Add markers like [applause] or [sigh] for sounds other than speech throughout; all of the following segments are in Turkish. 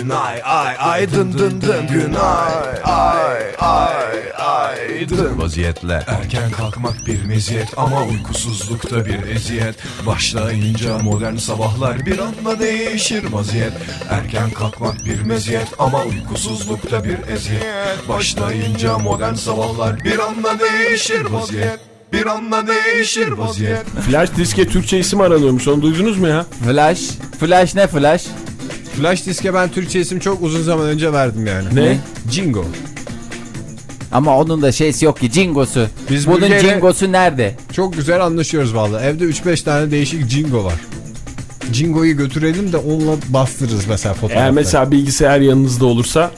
Günay ay ay dın dın dın. Günay ay ay ay dın. Vaziyetle. Erken kalkmak bir meziyet ama uykusuzlukta bir eziyet Başlayınca modern sabahlar bir anda değişir vaziyet Erken kalkmak bir meziyet ama uykusuzlukta bir eziyet Başlayınca modern sabahlar bir anda değişir vaziyet bir anda değişir vaziyet Flash diske Türkçe isim aranıyormuş onu duydunuz mu ya? Flash. Flash ne flash? Flash diske ben Türkçe isim çok uzun zaman önce verdim yani. Ne? Jingo. Ama onun da şeysi yok ki cingosu. Biz Bunun Bulgar'la- cingosu nerede? Çok güzel anlaşıyoruz vallahi. Evde 3-5 tane değişik Jingo var. Jingo'yu götürelim de onunla bastırırız mesela fotoğrafları. Eğer mesela bilgisayar yanınızda olursa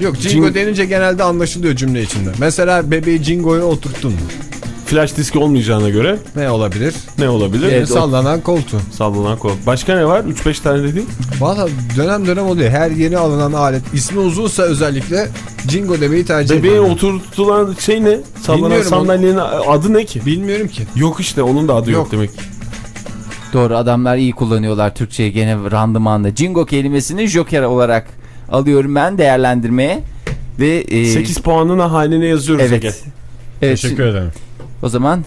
Yok Jingo Jing- denince genelde anlaşılıyor cümle içinde. Mesela bebeği Jingo'ya oturttun mu? Flash diski olmayacağına göre Ne olabilir? ne olabilir? Evet, Sallanan koltuğu. Sallanan kol. Başka ne var? 3-5 tane dedin. Valla dönem dönem oluyor. Her yeni alınan alet ismi uzunsa özellikle Jingo demeyi tercih Bebeğe ediyorum. oturtulan şey ne? Sallanan Bilmiyorum sandalyenin adı ne ki? Bilmiyorum ki. Yok işte onun da adı yok, Yok. demek. Doğru adamlar iyi kullanıyorlar Türkçeyi gene randımanla. Cingo kelimesini joker olarak alıyorum ben değerlendirmeye. Ve e, 8 puanını haline yazıyoruz Ege. Evet. evet Teşekkür ederim. O zaman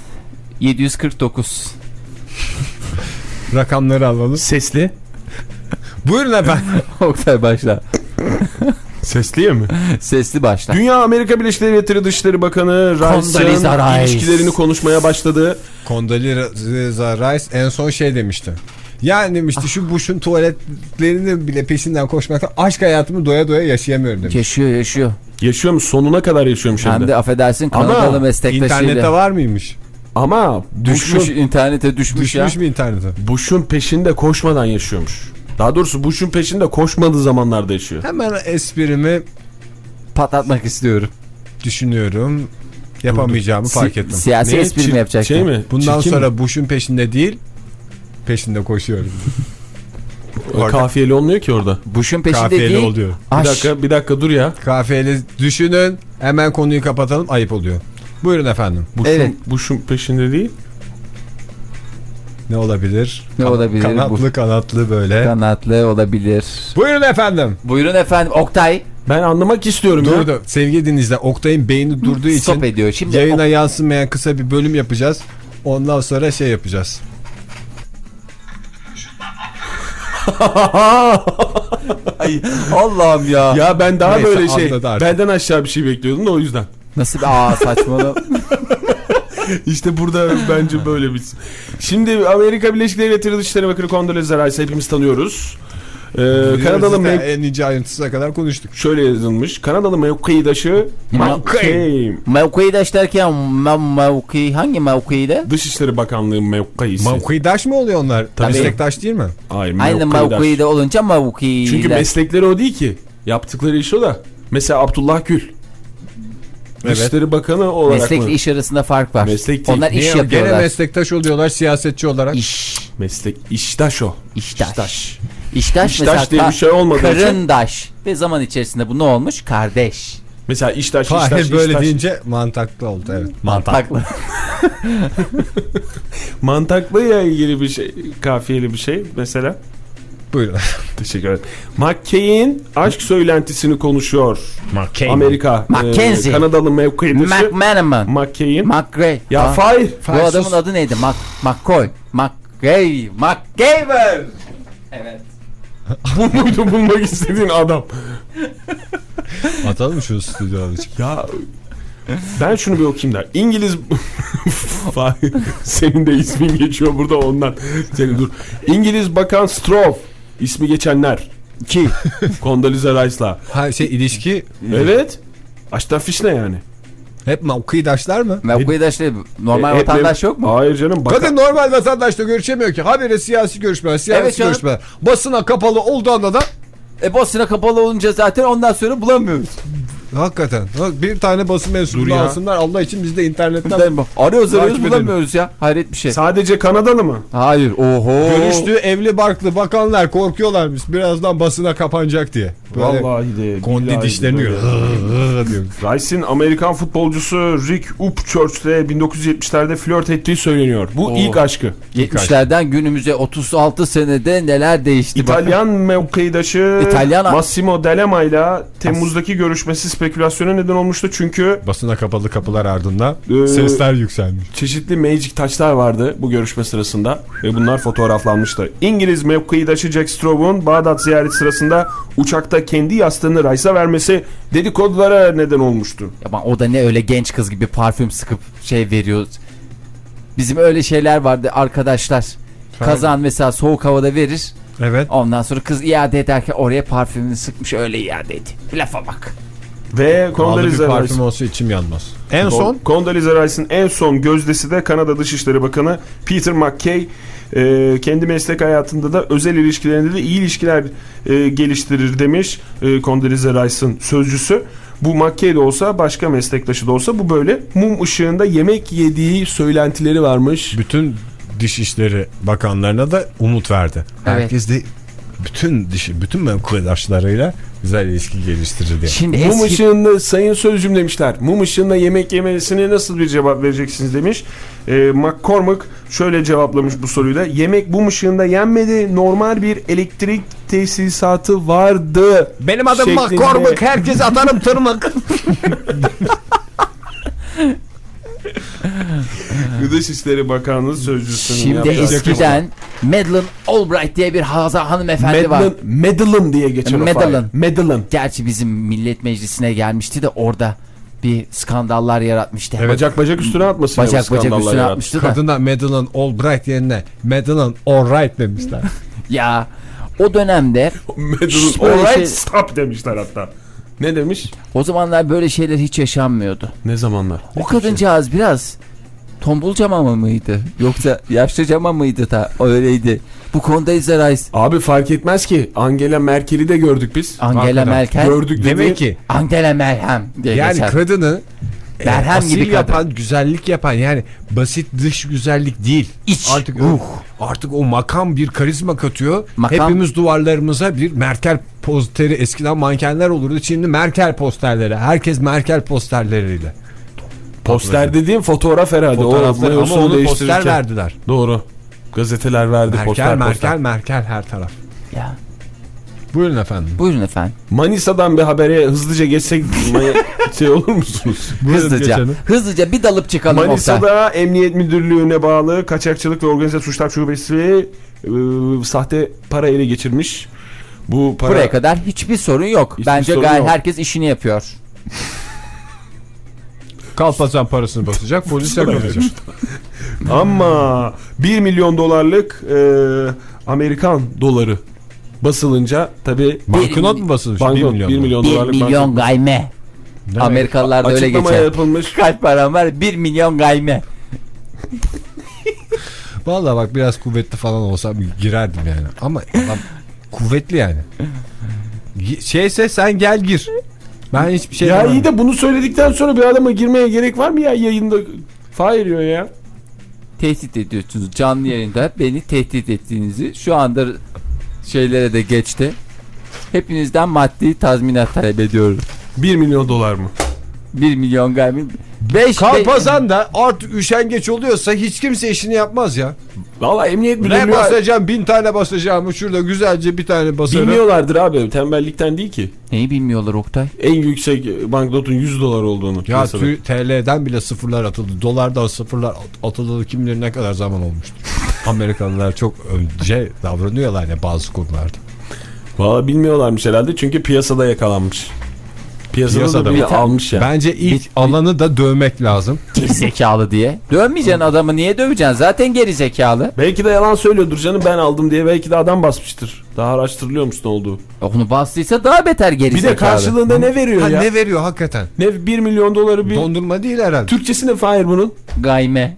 749. Rakamları alalım. Sesli. Buyurun efendim. [laughs] Oktay başla. Sesliye mi? Sesli başla. Dünya Amerika Birleşik Devletleri Dışişleri Bakanı Rice'ın Rice. ilişkilerini konuşmaya başladı. Condoleezza Rice en son şey demişti. Yani demişti şu Bush'un tuvaletlerini bile peşinden koşmaktan aşk hayatımı doya doya yaşayamıyorum demiş. Yaşıyor yaşıyor. Yaşıyor mu? Sonuna kadar yaşıyormuş hem Hem de. de affedersin Ama Kanadalı meslektaşıyla. İnternette var mıymış? Ama Düşmüş Bush'un internete düşmüş, Düşmüş ya. mü internete? Bush'un peşinde koşmadan yaşıyormuş. Daha doğrusu Bush'un peşinde koşmadığı zamanlarda yaşıyor. Hemen esprimi Patlatmak istiyorum. düşünüyorum. Yapamayacağımı fark Si- ettim. Siyasi espri mi yapacaksın? Şey mi? Bundan Çirkin sonra mi? Bush'un peşinde değil, peşinde koşuyorum. [laughs] O Kafiyeli olmuyor ki orada. Bush'un peşinde Kafiyeli değil. oluyor. Bir dakika bir dakika dur ya. Kafiyeli düşünün. Hemen konuyu kapatalım. Ayıp oluyor. Buyurun efendim. Bush'un, Evet. Bush'un peşinde değil. Ne olabilir? Ne Kan- olabilir? Kanatlı kanatlı böyle. Kanatlı olabilir. Buyurun efendim. Buyurun efendim Oktay. Ben anlamak istiyorum ya. Durdu. Sevgili dinleyiciler Oktay'ın beyni durduğu için Stop ediyor. Şimdi yayına yansımayan kısa bir bölüm yapacağız. Ondan sonra şey yapacağız. [laughs] Ay, Allah'ım ya. Ya ben daha Neyse, böyle şey artık. benden aşağı bir şey bekliyordum da o yüzden. Nasıl bir aa saçmalama. [laughs] İşte burada bence böyle bir. Şimdi Amerika Birleşik Devletleri Dışişleri Bakanı Condoleezza Rice hepimiz tanıyoruz. Ee, Kanadalı mev- en ince ayrıntısına kadar konuştuk. şöyle yazılmış. Kanadalı mevkidaşı McCain. Mevkidaş derken mev- mevki hangi mevkide? Dışişleri Bakanlığı mevkisi. Mevkidaş mı oluyor onlar? Tabii. Meslektaş değil mi? Hayır, Aynı mevkidaş. mevkide olunca mevkide. Çünkü meslekleri o değil ki. Yaptıkları iş o da. Mesela Abdullah Gül. Evet. Dışişleri Bakanı olarak Meslekle mı? iş arasında fark var. Meslek değil. Onlar iş Niye? Gene yapıyorlar. meslektaş oluyorlar siyasetçi olarak. İş. Meslek iştaş o. İştaş. İştaş. İştaş, İştaş mesela diye bir şey olmadığı için- Karındaş. Ve zaman içerisinde bu ne olmuş? Kardeş. Mesela iştaş, Fahir iştaş, böyle iştaş. deyince mantaklı oldu evet. Mantaklı. [laughs] Mantaklıyla ilgili bir şey, kafiyeli bir şey mesela. Buyurun. [laughs] Teşekkür ederim. McCain aşk söylentisini konuşuyor. McCain. Amerika. Mackenzie. e, Kanadalı mevkidaşı McManaman. McCain. McGray. ya Ha, Fahir. Bu adamın adı neydi? Mac McCoy. McGray. McGaver. Evet. [laughs] Bu muydu bulmak istediğin adam? Atalım mı şu stüdyodan çık. Ya ben şunu bir okuyayım da. İngiliz [laughs] senin de ismin geçiyor burada ondan. Senin dur. İngiliz Bakan Stroff ismi geçenler. Ki. Condoleezza Rice'la. Ha şey ilişki Evet. Aşktan fiş ne yani? Hep mevkidaşlar mı? Mevkidaş değil. Normal E, e, vatandaş mev- yok mu? Hayır canım. Bakan... Kadın normal vatandaşla görüşemiyor ki. Habire siyasi görüşmeler, siyasi Evet canım. görüşmeler. Basına kapalı olduğu anda da E basına kapalı olunca zaten ondan sonra bulamıyoruz. Hakikaten. Bir tane basın mensubu Dur ya. alsınlar. Allah için biz de internetten Arıyoruz arıyoruz bulamıyoruz ya. Hayret bir şey. Sadece Kanadalı mı? Hayır. Oho. Görüştüğü evli barklı bakanlar korkuyorlarmış. Birazdan basına kapanacak diye. Böyle Vallahi de. Kondi dişlerini diyor. Rice'in Amerikan futbolcusu Rick Upchurch'le 1970'lerde flört ettiği söyleniyor. Bu Oo. ilk aşkı. 70'lerden günümüze 36 senede neler değişti. İtalyan mevkidaşı İtalyan- Massimo D'Alema ile Temmuz'daki görüşmesi spekülasyona neden olmuştu. Çünkü Basına kapalı kapılar ardında Ee, sesler yükselmiş. çeşitli magic taçlar vardı bu görüşme sırasında ve bunlar fotoğraflanmıştı. İngiliz mevkidaşı Jack Straw'un Bağdat ziyareti sırasında uçakta kendi yastığını Rice'a vermesi dedikodulara neden olmuştu. Ama o da ne öyle genç kız gibi parfüm sıkıp şey veriyor. Bizim öyle şeyler vardı arkadaşlar. Kazan mesela soğuk havada verir. Evet. Ondan sonra kız iade ederken oraya parfümünü sıkmış öyle iade etti. Lafa bak. Ve Condoleezza parfüm Rice. olsa içim yanmaz. En son Condoleezza Rice'ın en son gözdesi de Kanada Dışişleri Bakanı Peter MacKay e, kendi meslek hayatında da özel ilişkilerinde de iyi ilişkiler e, geliştirir demiş e, Condoleezza Rice'ın sözcüsü. Bu MacKay de olsa başka meslektaşı da olsa bu böyle mum ışığında yemek yediği söylentileri varmış. bütün Dışişleri Bakanlarına da umut verdi. Evet. Herkes de bütün dişi bütün mevkidaşlarıyla güzel ilişki geliştirir diye. Şimdi Mum eski ışığında sayın sözcüm demişler. Mum ışığında yemek yemesine nasıl bir cevap vereceksiniz demiş. E, McCormick şöyle cevaplamış bu soruyla. Yemek mum ışığında yenmedi. Normal bir elektrik tesisatı vardı. Benim adım Şeklinde. McCormick. Herkes atarım tırmık. [laughs] [laughs] Dışişleri Bakanlığı sözcüsünün şimdi eskiden Madeleine Albright diye bir haza hanımefendi var. Madeline, Madeline diye geçer o Madeline. file. Madeline. Gerçi bizim millet meclisine gelmişti de orada bir skandallar yaratmıştı. Bacak bacak üstüne atmasın. Bacak bacak üstüne atmıştı da. Kadına Madeleine Albright yerine Madeleine Alright demişler. [laughs] Ya o dönemde [laughs] böyle alright şey- stop demişler hatta. Ne demiş? o zamanlar böyle şeyler hiç yaşanmıyordu. Ne zamanlar? O kadıncağız biraz tombulcama mı mıydı? Yoksa yaşlıcama mıydı da öyleydi. Bu Condoleezza Rice, Abi fark etmez ki. Angela Merkel'i de gördük biz. Angela. Merkel, Gördük Demek dedi. ki Angela Merhem diye yani geçer. kadını e, Merhem asil gibi kadın. yapan, güzellik yapan yani basit dış güzellik değil. İç, Artık ruh. artık o makam bir karizma katıyor. Makam- Hepimiz duvarlarımıza bir Merkel posteri eskiden mankenler olurdu. Şimdi Merkel posterleri. Herkes Merkel posterleriyle. Poster dediğim fotoğraf herhalde. Fotoğrafları o, ama onu poster verdiler. Doğru. Gazeteler verdi Merkel, poster Merkel, poster. Merkel her taraf. Ya, Buyurun efendim. buyurun efendim. Manisa'dan bir habere hızlıca geçsek [laughs] şey olur musunuz? Hızlıca. geçelim. Hızlıca bir dalıp çıkalım Oktay. Manisa'da Emniyet Müdürlüğü'ne bağlı Kaçakçılık ve Organize Suçlar Şubesi e, sahte para ele geçirmiş. Bu para Buraya kadar hiçbir sorun yok. Hiçbir Bence sorun gayet yok. herkes işini yapıyor. [laughs] Kalpasan parasını basacak, polis yakalayacak. [laughs] ama 1 milyon dolarlık e, Amerikan doları basılınca tabi Banknot mu basılmış? banknot 1 1 milyon. milyon, 1 dolarlık milyon gayme. Amerikalılar da öyle açıklama geçer. yapılmış. [laughs] Kaç param var? 1 milyon gayme. [laughs] Vallahi bak biraz kuvvetli falan olsam girerdim yani. Ama adam kuvvetli yani. Şeyse sen gel gir. Ben hiçbir şey ya demem. iyi de bunu söyledikten sonra bir adama girmeye gerek var mı ya yayında? Diyor ya. Tehdit ediyorsunuz canlı yayında beni tehdit ettiğinizi şu anda şeylere de geçti. Hepinizden maddi tazminat talep ediyorum. 1 milyon dolar mı? 1 milyon gayme. 5 Kalpazan da artık üşengeç oluyorsa hiç kimse işini yapmaz ya. Valla emniyet Ne müdürlüğü basacağım bin tane basacağım şurada güzelce bir tane basarım. bilmiyorlardır abi tembellikten değil ki. Neyi bilmiyorlar Oktay? En yüksek banknotun 100 dolar olduğunu. Ya TL'den bile sıfırlar atıldı. Dolarda sıfırlar at- atıldı kim bilir ne kadar zaman olmuştur. Amerikalılar çok önce davranıyorlar ya bazı konularda. Valla bilmiyorlarmış herhalde çünkü piyasada yakalanmış. Piyasada, Piyasada da bir almış ya. Bence ilk Bir- alanı da dövmek lazım. Geri zekalı diye. Dövmeyeceksin adamı niye döveceksin? Zaten geri zekalı. Belki de yalan söylüyordur canım ben aldım diye belki de adam basmıştır. Daha araştırılıyormuş ne olduğu. Onu bastıysa daha beter geri Bir de karşılığında ne veriyor Ha, ya? ne veriyor hakikaten? Ne 1 milyon doları bir... Dondurma değil herhalde. Türkçesi ne Fahir bunun? Gayme.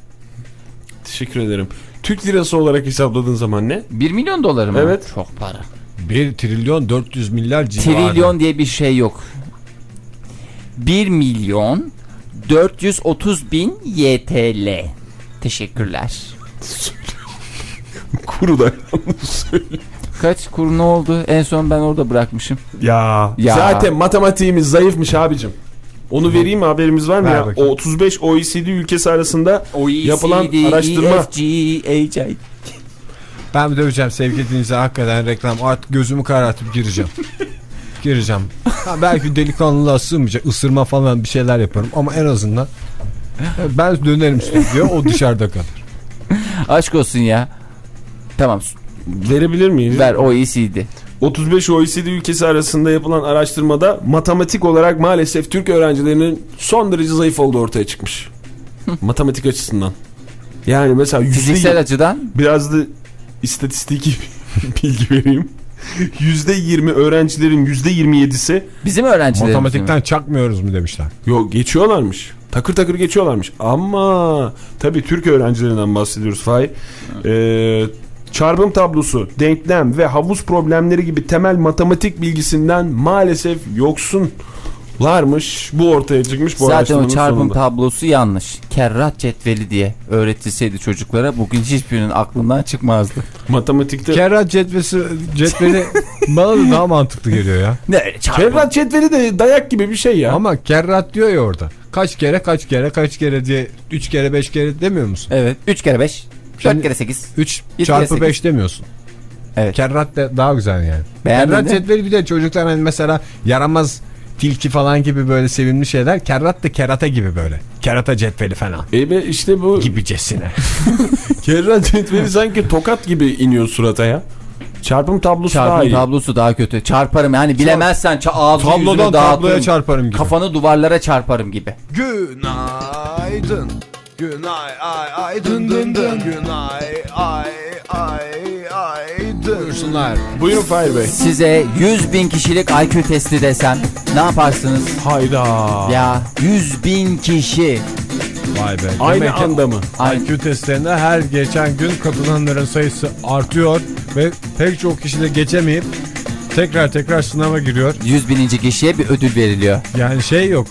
Teşekkür ederim. Türk lirası olarak hesapladığın zaman ne? 1 milyon doları mı? Evet. Çok para. 1 trilyon 400 milyar civarı. Trilyon diye bir şey yok. 1 milyon 430 bin YTL. Teşekkürler. [laughs] Kuru da yalnız söyle. Kaç kur ne oldu? En son ben orada bırakmışım. Ya. Ya. Zaten matematiğimiz zayıfmış abicim. Onu vereyim mi haberimiz var mı Ver ya? bakayım. 35 OECD ülkesi arasında OECD, Yapılan araştırma. EFG. Ben döveceğim sevgili dinleyiciler hakikaten reklam artık gözümü karartıp gireceğim. [laughs] gireceğim. Ha, belki delikanlılığa sığmayacak ısırma falan bir şeyler yaparım ama en azından ben dönerim stüdyo o dışarıda kalır. Aşk olsun ya. Tamam verebilir miyiz? ver OECD. 35 OECD ülkesi arasında yapılan araştırmada matematik olarak maalesef Türk öğrencilerinin son derece zayıf olduğu ortaya çıkmış. [laughs] matematik açısından. Yani mesela Fiziksel açıdan biraz da istatistiki [laughs] bilgi vereyim. Yüzde yirmi öğrencilerin yüzde yirmi yedisi bizim öğrencilerimiz. Matematikten çakmıyoruz mu demişler. yok geçiyorlarmış. Takır takır geçiyorlarmış. Ama tabii Türk öğrencilerinden bahsediyoruz Fahir. Ee, çarpım tablosu, denklem ve havuz problemleri gibi temel matematik bilgisinden maalesef yoksunlarmış. Bu ortaya çıkmış bu Zaten o çarpım sonunda. tablosu yanlış. Kerrat cetveli diye öğretilseydi çocuklara bugün hiçbirinin aklından çıkmazdı. Matematikte Kerrat cetvesi, cetveli [laughs] bana da daha mantıklı geliyor ya. Ne çarpım? Kerrat cetveli de dayak gibi bir şey ya. Ama kerrat diyor ya orada. Kaç kere kaç kere kaç kere diye 3 kere 5 kere demiyor musun? Evet. 3 kere 5. 4 Şimdi- kere 8. 3 kere çarpı sekiz. 5 demiyorsun. Evet. Kerrat de daha güzel yani. Beğendin kerrat cetveli bir de çocuklar hani mesela yaramaz tilki falan gibi böyle sevimli şeyler. Kerrat da kerata gibi böyle. Kerata cetveli falan. E be işte bu Gibicesine. [laughs] kerrat cetveli sanki tokat gibi iniyor surata ya. Çarpım tablosu daha Çarpım iyi. tablosu daha kötü. Çarparım yani bilemezsen ça ağzını Tablodan yüzünü tabloya dağıtırım. çarparım gibi. Kafanı duvarlara çarparım gibi. Günaydın. Günay ay ay dın dın dın. Günay ay ay ay dın. Buyursunlar. Buyurun Fahir Bey. Size 100 bin kişilik IQ testi desem ne yaparsınız? Hayda. Ya 100 bin kişi. Vay be. Aynı Demek anda mı? IQ testlerinde her geçen gün katılanların sayısı artıyor ve pek çok kişi de geçemeyip tekrar tekrar sınava giriyor. 100 bininci kişiye bir ödül veriliyor. Yani şey yok.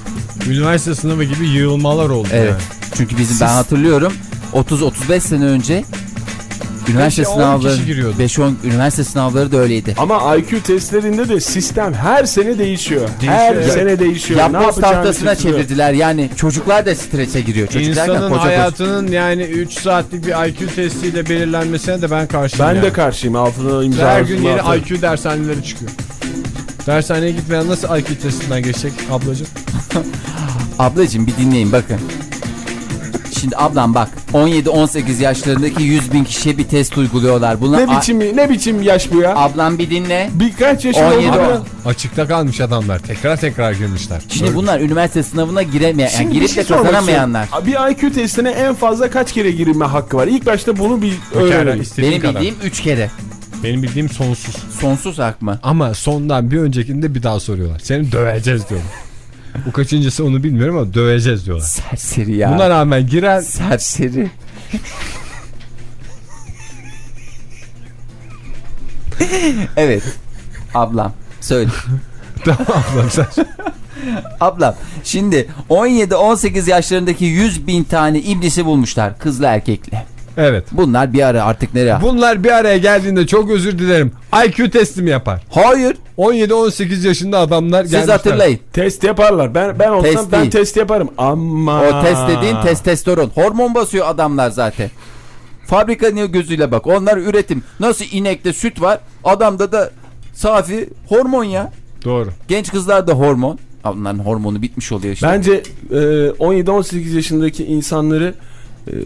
Üniversite sınavı gibi yığılmalar oldu Evet. yani. Çünkü bizim ben hatırlıyorum 30-35 sene önce üniversite Beş, on sınavları kişi giriyordu. 5-10 üniversite sınavları da öyleydi. Ama IQ testlerinde de sistem her sene değişiyor. Her Değişiyor. sene değişiyor. Yapboz tahtasına çevirdiler. Yani çocuklar da strese giriyor. Çocuk derken İnsanın koca koca. hayatının yani 3 saatlik bir IQ testiyle belirlenmesine de ben karşıyım. Ben yani. de karşıyım. Altına imza Her gün yeni. IQ dershaneleri çıkıyor. Dershaneye gitmeyen nasıl IQ testinden geçecek ablacığım? [laughs] Ablacığım bir dinleyin bakın. Şimdi ablam bak 17-18 yaşlarındaki 100 bin kişiye bir test uyguluyorlar. Bunlar Ne biçim ne biçim yaş bu ya? Ablam bir dinle. Birkaç yaşında 17 oldu. Açıkta kalmış adamlar. Tekrar tekrar girmişler. Şimdi bunlar üniversite sınavına giremeyen, yani Şimdi bir girip şey de kazanamayanlar. Bir IQ testine en fazla kaç kere girilme hakkı var? İlk başta bunu bir öğrenelim. Benim kadar. bildiğim 3 kere. Benim bildiğim sonsuz. Sonsuz hak mı? Ama sondan bir öncekinde bir daha soruyorlar. Seni döveceğiz diyorlar. Bu kaçıncısı onu bilmiyorum ama döveceğiz diyorlar. Serseri ya. Buna rağmen giren Serseri. evet. Ablam söyle. [laughs] tamam ablam sen. Ablam şimdi 17-18 yaşlarındaki 100 bin tane iblisi bulmuşlar kızlı erkekli. Evet. Bunlar bir ara artık nereye? Bunlar bir araya geldiğinde çok özür dilerim. IQ testi mi yapar? Hayır 17-18 yaşında adamlar siz gelmişler. hatırlayın. Test yaparlar. Ben ben olsam Test ben değil. test yaparım. Ama O test dediğin testosteron. Hormon basıyor adamlar zaten. Fabrika ne gözüyle bak. Onlar üretim. Nasıl inekte süt var adamda da safi hormon ya. Doğru. Genç kızlar da hormon. Onların hormonu bitmiş oluyor işte. Bence e, 17-18 yaşındaki insanları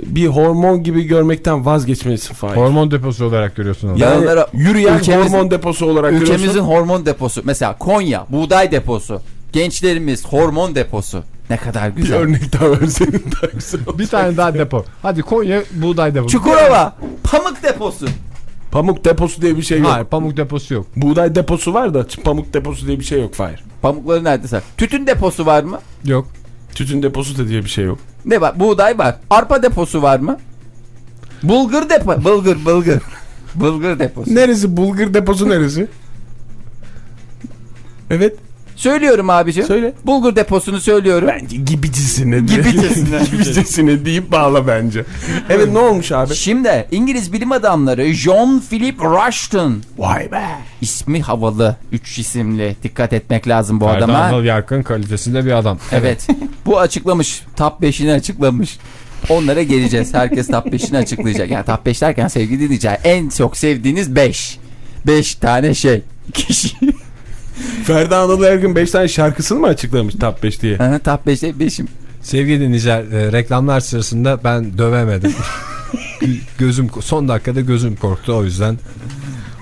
bir hormon gibi görmekten vazgeçmelisin Fahir. Hormon deposu olarak görüyorsun onu. Ya- Yani onlara yürüyen hormon deposu olarak Ülkemizin görüyorsun. hormon deposu. Mesela Konya buğday deposu. Gençlerimiz hormon deposu. Ne kadar Bir güzel. örnek daha versenin daha güzel. [laughs] Bir tane daha depo. Hadi Konya buğday deposu. Çukurova pamuk deposu. Pamuk deposu diye bir şey yok. Hayır pamuk deposu yok. Buğday deposu var da pamuk deposu diye bir şey yok Fahir. Pamukları nerede sak? Tütün deposu var mı? Yok. Tütün deposu da diye bir şey yok. Ne var? Buğday var. Arpa deposu var mı? Bulgur depo. Bulgur, bulgur. [laughs] bulgur deposu. Neresi? Bulgur deposu neresi? [laughs] Evet. Söylüyorum abicim. Söyle. Bulgur deposunu söylüyorum. Bence gibicisine. diye- Gibicisine. [laughs] Gibicisine deyip bağla bence. Evet ne olmuş abi? Şimdi İngiliz bilim adamları John Philip Rushton Vay be. ismi havalı. Üç isimli. Dikkat etmek lazım bu adama. Erdal Yarkın kalitesinde bir adam. Evet. [laughs] bu açıklamış. Top 5'ini açıklamış. Onlara geleceğiz. Herkes top 5'ini açıklayacak. Yani top 5 derken sevgili dinleyiciler en çok sevdiğiniz 5. 5 tane şey. Kişi. Ferdi Anadolu Ergün 5 tane şarkısını mı açıklamış Top 5 diye? Aha, top 5'te 5'im. Sevgili dinleyiciler e, reklamlar sırasında ben dövemedim. [laughs] gözüm son dakikada gözüm korktu o yüzden.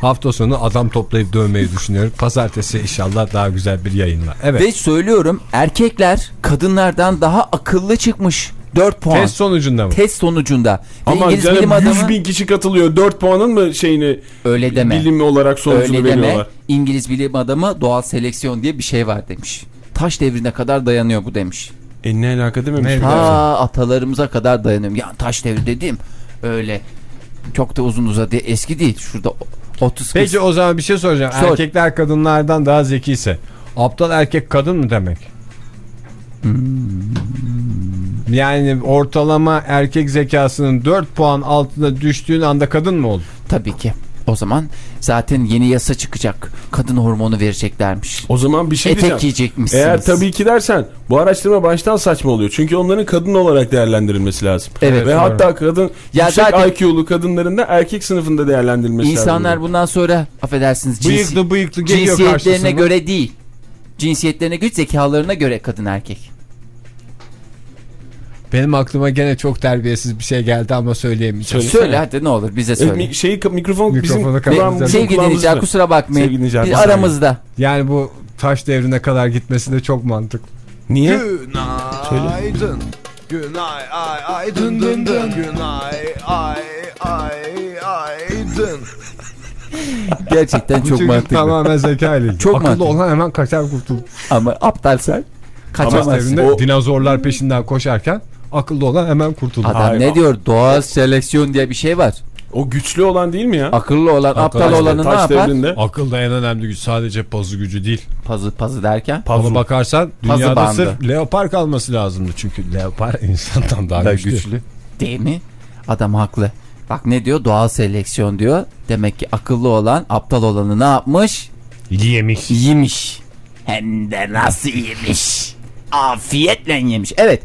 Hafta sonu adam toplayıp dövmeyi düşünüyorum. Pazartesi inşallah daha güzel bir yayınla. Evet. Ve söylüyorum erkekler kadınlardan daha akıllı çıkmış. 4 puan. Test sonucunda mı? Test sonucunda. Ama İngiliz canım bilim 100 adamı bin kişi katılıyor. 4 puanın mı şeyini öyle deme. bilim olarak sonucunu öyle deme. veriyorlar? İngiliz bilim adamı doğal seleksiyon diye bir şey var demiş. Taş devrine kadar dayanıyor bu demiş. E ne alaka dememiş. Ne? Ta atalarımıza kadar dayanıyorum. Ya taş devri dediğim öyle çok da uzun uzadı eski değil. Şurada 30 Peki o zaman bir şey soracağım. Sor. Erkekler kadınlardan daha zekiyse aptal erkek kadın mı demek? Yani ortalama erkek zekasının 4 puan altına düştüğün anda kadın mı olur? tabii ki. O zaman zaten yeni yasa çıkacak. Kadın hormonu vereceklermiş. O zaman bir şey Etek diyeceğim. giyecekmişsiniz. Eğer tabii ki dersen bu araştırma baştan saçma oluyor. Çünkü onların kadın olarak değerlendirilmesi lazım. Evet, Ve doğru. hatta kadın Ya yüksek zaten- IQ'lu kadınların da erkek sınıfında değerlendirilmesi İnsanlar lazım. bundan sonra affedersiniz cinsi- Bıyıklı bıyıklı geliyor cinsiyetlerine karşısına. göre değil. Cinsiyetlerine göre zekalarına göre kadın erkek. Benim aklıma gene çok terbiyesiz bir şey geldi ama söyleyemeyeceğim. Söyle. Söyle hadi ne olur bize E, söyle. mi- şeyi mikrofon bizim Mikrofonu bizim sevgili dinleyiciler kulağımızda. kusura bakmayın. Sevgili Biz aramızda. Yani bu taş devrine kadar gitmesi de çok mantıklı. Niye? Günaydın. Günay ay ay dın dın dın. Günay ay ay ay dın. Gerçekten çok Çünkü mantıklı. tamamen zeka ile ilgili. Çok Akıllı mantıklı. olan hemen kaçar kurtulur. Ama aptal sen kaçamazsın. O- dinozorlar peşinden koşarken akıllı olan hemen kurtulur. Adam Hayır. ne diyor? Doğal seleksiyon diye bir şey var. O güçlü olan değil mi ya? Akıllı olan aptal Taş- olanı ne Taş yapar? devrinde. Akıl da en önemli güç sadece pazı gücü değil. Pazı pazı derken. Ama bakarsan Pazı dünyada bandı. sırf leopar kalması lazımdı. Çünkü leopar [laughs] insandan daha, Da güçlü. güçlü. Değil mi? Adam haklı. Bak ne diyor? Doğal seleksiyon diyor. Demek ki akıllı olan aptal olanı ne yapmış? Yemiş. Yemiş. Hem de nasıl yemiş? Afiyetle yemiş. Evet.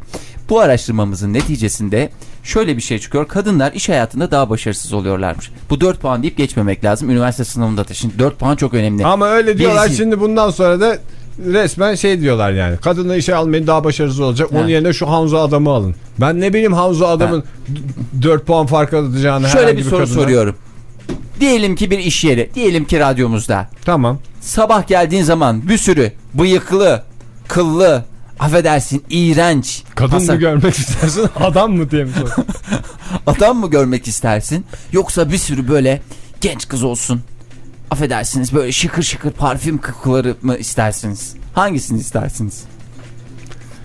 Bu araştırmamızın neticesinde şöyle bir şey çıkıyor. Kadınlar iş hayatında daha başarısız oluyorlarmış. Bu 4 puan deyip geçmemek lazım. Üniversite sınavında da. Şimdi 4 puan çok önemli. Ama öyle diyorlar Birisi- şimdi bundan sonra da resmen şey diyorlar yani. Kadınla işe almayın daha başarısız olacak. Onun Ha. yerine şu Hanzo adamı alın. Ben ne bileyim Hanzo adamın 4 puan fark atacağını Şöyle bir soru kadına. soruyorum. Diyelim ki bir iş yeri, diyelim ki radyomuzda. Tamam. Sabah geldiğin zaman bir sürü bıyıklı, kıllı, affedersin iğrenç. Kadın pasa- mı görmek istersin adam mı diye mi [laughs] adam mı görmek istersin? Yoksa bir sürü böyle genç kız olsun. Affedersiniz böyle şıkır şıkır parfüm kokuları mı istersiniz? Hangisini istersiniz?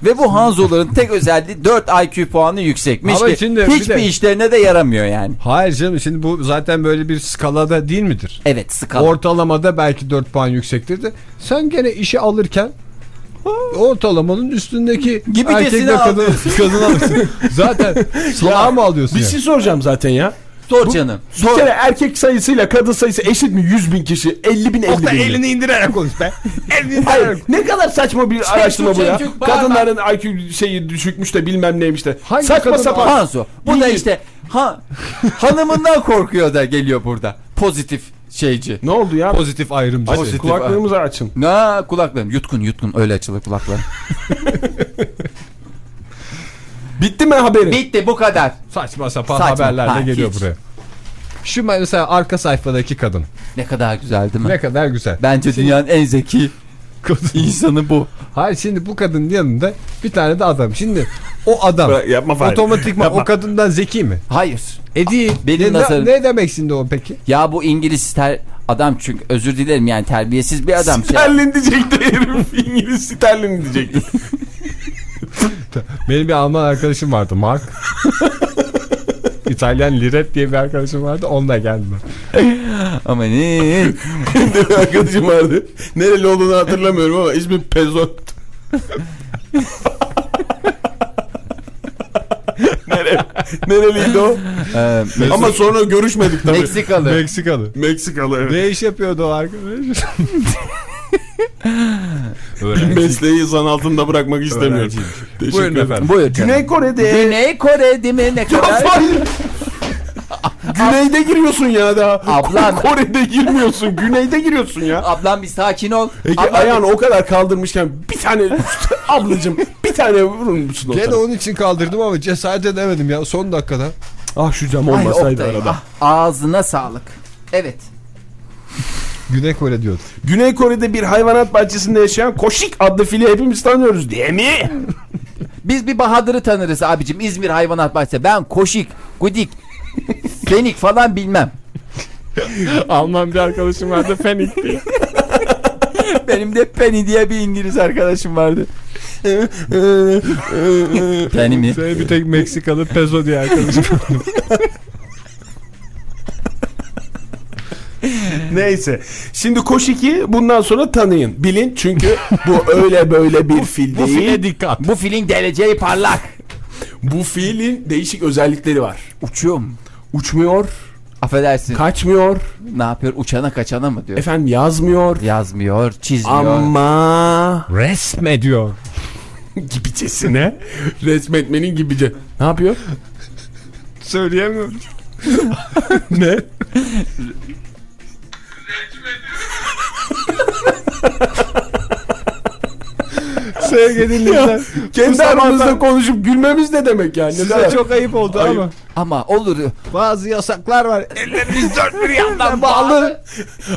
Ve bu Hanzo'ların tek özelliği 4 IQ puanı yüksekmiş Ama ki şimdi bir hiçbir de- işlerine de yaramıyor yani. Hayır canım şimdi bu zaten böyle bir skalada değil midir? Evet skala. Ortalamada belki 4 puan yüksektir de sen gene işe alırken ortalamanın üstündeki Gibicesini erkekle kadın, [laughs] kadın alırsın. Zaten [laughs] salağa mı alıyorsun Bir yani? şey soracağım zaten ya. Sor canım. Bir Sor. kere erkek sayısıyla kadın sayısı eşit mi? 100 bin kişi. 50 bin 50 bin. elini indirerek konuş be. [laughs] elini Hayır ne kadar saçma bir araştırma bu ya. Kadınların IQ şeyi düşükmüş de bilmem neymiş de. Hangi saçma sapan. Hanzo. Bu da işte ha, hanımından korkuyor da geliyor burada. Pozitif şeyci. Ne oldu ya? Pozitif ayrımcı. Aç, Pozitif- kulaklarımızı açın. Ne kulaklarım yutkun yutkun öyle açılır kulaklarım. [laughs] Bitti mi haberin? Bitti bu kadar. Saçma sapan Saçma. haberlerle Ha, geliyor hiç. buraya. Şu mesela arka sayfadaki kadın. Ne kadar güzel değil mi? Ne kadar güzel. Bence dünyanın en zeki Kadın. [laughs] insanı bu. Hayır şimdi bu kadının yanında bir tane de adam. Şimdi o adam Bırak, yapma otomatikman Yapma. o kadından zeki mi? Hayır. E değil. Benim ne, nazarım- ne demek şimdi o peki? Ya bu İngiliz ter adam çünkü özür dilerim yani terbiyesiz bir adam. Şey, Sterlin diyecekti herif. [laughs] İngiliz sterlin diyecekti. Benim bir Alman arkadaşım vardı Mark. [laughs] İtalyan Liret diye bir arkadaşım vardı onunla geldim. [laughs] Ama ne? Benim bir arkadaşım vardı. Nereli olduğunu hatırlamıyorum ama ismi Pezot. [laughs] Nere, nereliydi o? Ee, Ama sonra görüşmedik tabii. Meksikalı. Meksikalı. Meksikalı evet. Ne iş yapıyordu o arkadaş? [laughs] [laughs] Mesleği zan altında bırakmak istemiyorum. Teşekkür Buyurun ederim. efendim. Buyur canım. Güney Kore'de. Güney Kore değil mi? Ne kadar? Güneyde giriyorsun ya daha. Ablam. [laughs] Kore'de girmiyorsun. Güneyde giriyorsun ya. Ablam bir sakin ol. Peki Ablam- ayağını o kadar kaldırmışken bir tane [laughs] ablacım bir tane vurur musun Gene onun için kaldırdım ama cesaret edemedim ya son dakikada. Ah şu cam Ay, olmasaydı Oktay, arada. ah, ağzına sağlık. Evet. Güney Kore diyordu. Güney Kore'de bir hayvanat bahçesinde yaşayan Koşik adlı fili hepimiz tanıyoruz değil mi? [laughs] Biz bir Bahadır'ı tanırız abicim. İzmir Hayvanat Bahçesi. Ben Koşik, Gudik, Fenik falan bilmem. [laughs] Alman bir arkadaşım vardı Fenik diye. [laughs] Benim de Penny diye bir İngiliz arkadaşım vardı. Penny mi? Senin bir tek Meksikalı Pezo diye arkadaşım vardı. Neyse. Şimdi Koşik'i bundan sonra tanıyın. Bilin çünkü bu öyle böyle bir fil Bu değil. file dikkat. Bu filin geleceği parlak. Bu filin değişik özellikleri var. Uçuyorum. Uçmuyor, Affedersin. kaçmıyor, ne yapıyor? Uçana kaçana mı diyor? efendim yazmıyor Yazmıyor, çizmiyor. ama Resmediyor. gibicesine [laughs] resmetmenin gibice. Ne yapıyor? Söyleyemiyorum. [laughs] ne? [laughs] [laughs] Sevgili dinleyiciler. Kendi aramızda zamanda- konuşup gülmemiz ne demek yani? Size kadar- çok ayıp oldu Ayıp. ama Ama olur. bazı yasaklar var. Ellerimiz dört bir yandan bağlı.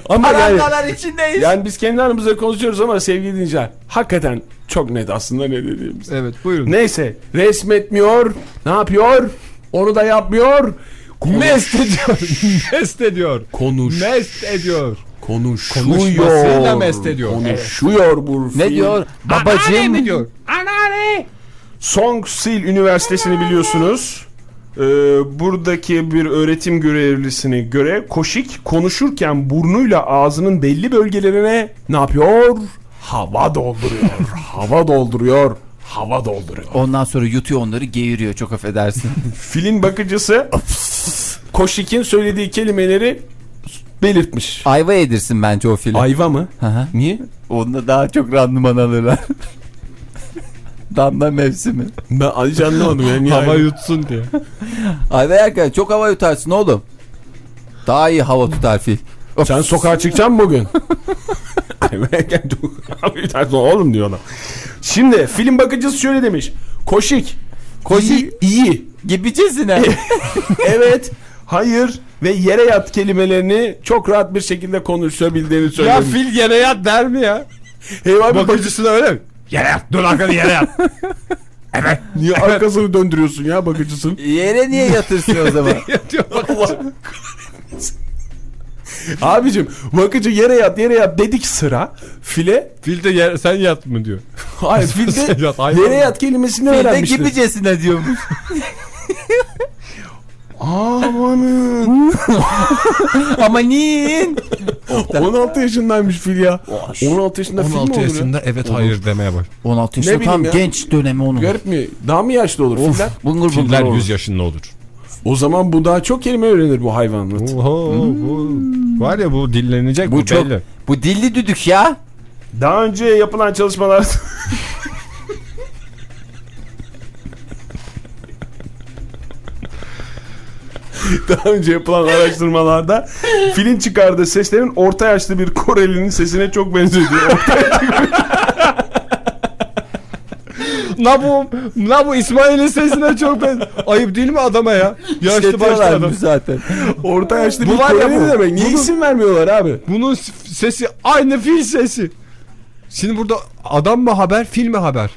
Ama yani, içindeyiz. yani biz kendi aramızda konuşuyoruz ama sevgili dinleyiciler hakikaten çok net aslında ne dediğimiz. Evet buyurun. Neyse resmetmiyor. Ne yapıyor? Onu da yapmıyor. Mest ediyor. [laughs] mest ediyor. Konuş. Mest ediyor. Konuşuyor. Mest ediyor. Konuşuyor bu Ne fil. diyor? Babacığım. Anneanne diyor. Songsil Üniversitesi'ni biliyorsunuz. Ee, buradaki bir öğretim görevlisine göre Koşik konuşurken burnuyla ağzının belli bölgelerine ne yapıyor? Hava dolduruyor. [laughs] hava dolduruyor. Hava dolduruyor. Ondan sonra yutuyor onları geğiriyor çok affedersin. Filin bakıcısı [laughs] Koşik'in söylediği kelimeleri belirtmiş. Ayva yedirsin bence o film. Ayva mı? Hı hı. Niye? Onda daha çok randıman alırlar. Damla mevsimi. Ben hiç anlamadım yani. Hava yutsun diye. Ayva yerken çok hava yutarsın oğlum. Daha iyi hava tutar fil. Sen sokağa çıkacaksın bugün. [laughs] Ay oğlum diyorlar. Şimdi film bakıcısı şöyle demiş. Koşik. Koşik. İyi. iyi. Gibicesine. [laughs] Evet. Hayır. Ve yere yat kelimelerini çok rahat bir şekilde konuşabildiğini Ya söylemiş. fil yere yat der mi ya? Bir Bakıcısına öyle mi? Yere yat. Dur arkanı yere yat. [laughs] bakıcı- Niye arkasını döndürüyorsun ya bakıcısın? Yere niye yatırsın o zaman? Yatıyor bakıcı. [laughs] Abicim bakıcı yere yat yere yat dedik sıra. File Fil de yer, sen yat mı diyor. hayır [laughs] Sen filde yat, hayvan yere yat kelimesini Fil de öğrenmiştir. gibicesine diyormuş. Amanın. [laughs] Amanin. 16 yaşındaymış fil ya. 16 yaşında fil mi 16 olur ya? yaşında evet hayır demeye bak. 16 Ne yaşında tam ya. genç dönemi onun. Garip mi? Daha mı yaşlı olur Of, filler? bungur bungur Filler olur. 100 yaşında olur. O zaman bu daha çok kelime öğrenir bu hayvanat. Oho, bu, var ya bu dillenecek Bu bu, çok belli. bu dilli düdük ya. Daha önce yapılan çalışmalar [laughs] [laughs] Daha önce yapılan araştırmalarda filin çıkardığı seslerin orta yaşlı bir Korelinin sesine çok benzediği. La bu, la bu İsmail'in sesine çok ben. Ayıp değil mi adama ya? Yaşlı başlı adam. Zaten. orta yaşlı Bu bir var ya bu. demek? Niye Bunu- isim vermiyorlar abi? Bunun sesi aynı fil sesi. Şimdi burada adam mı haber, fil mi haber?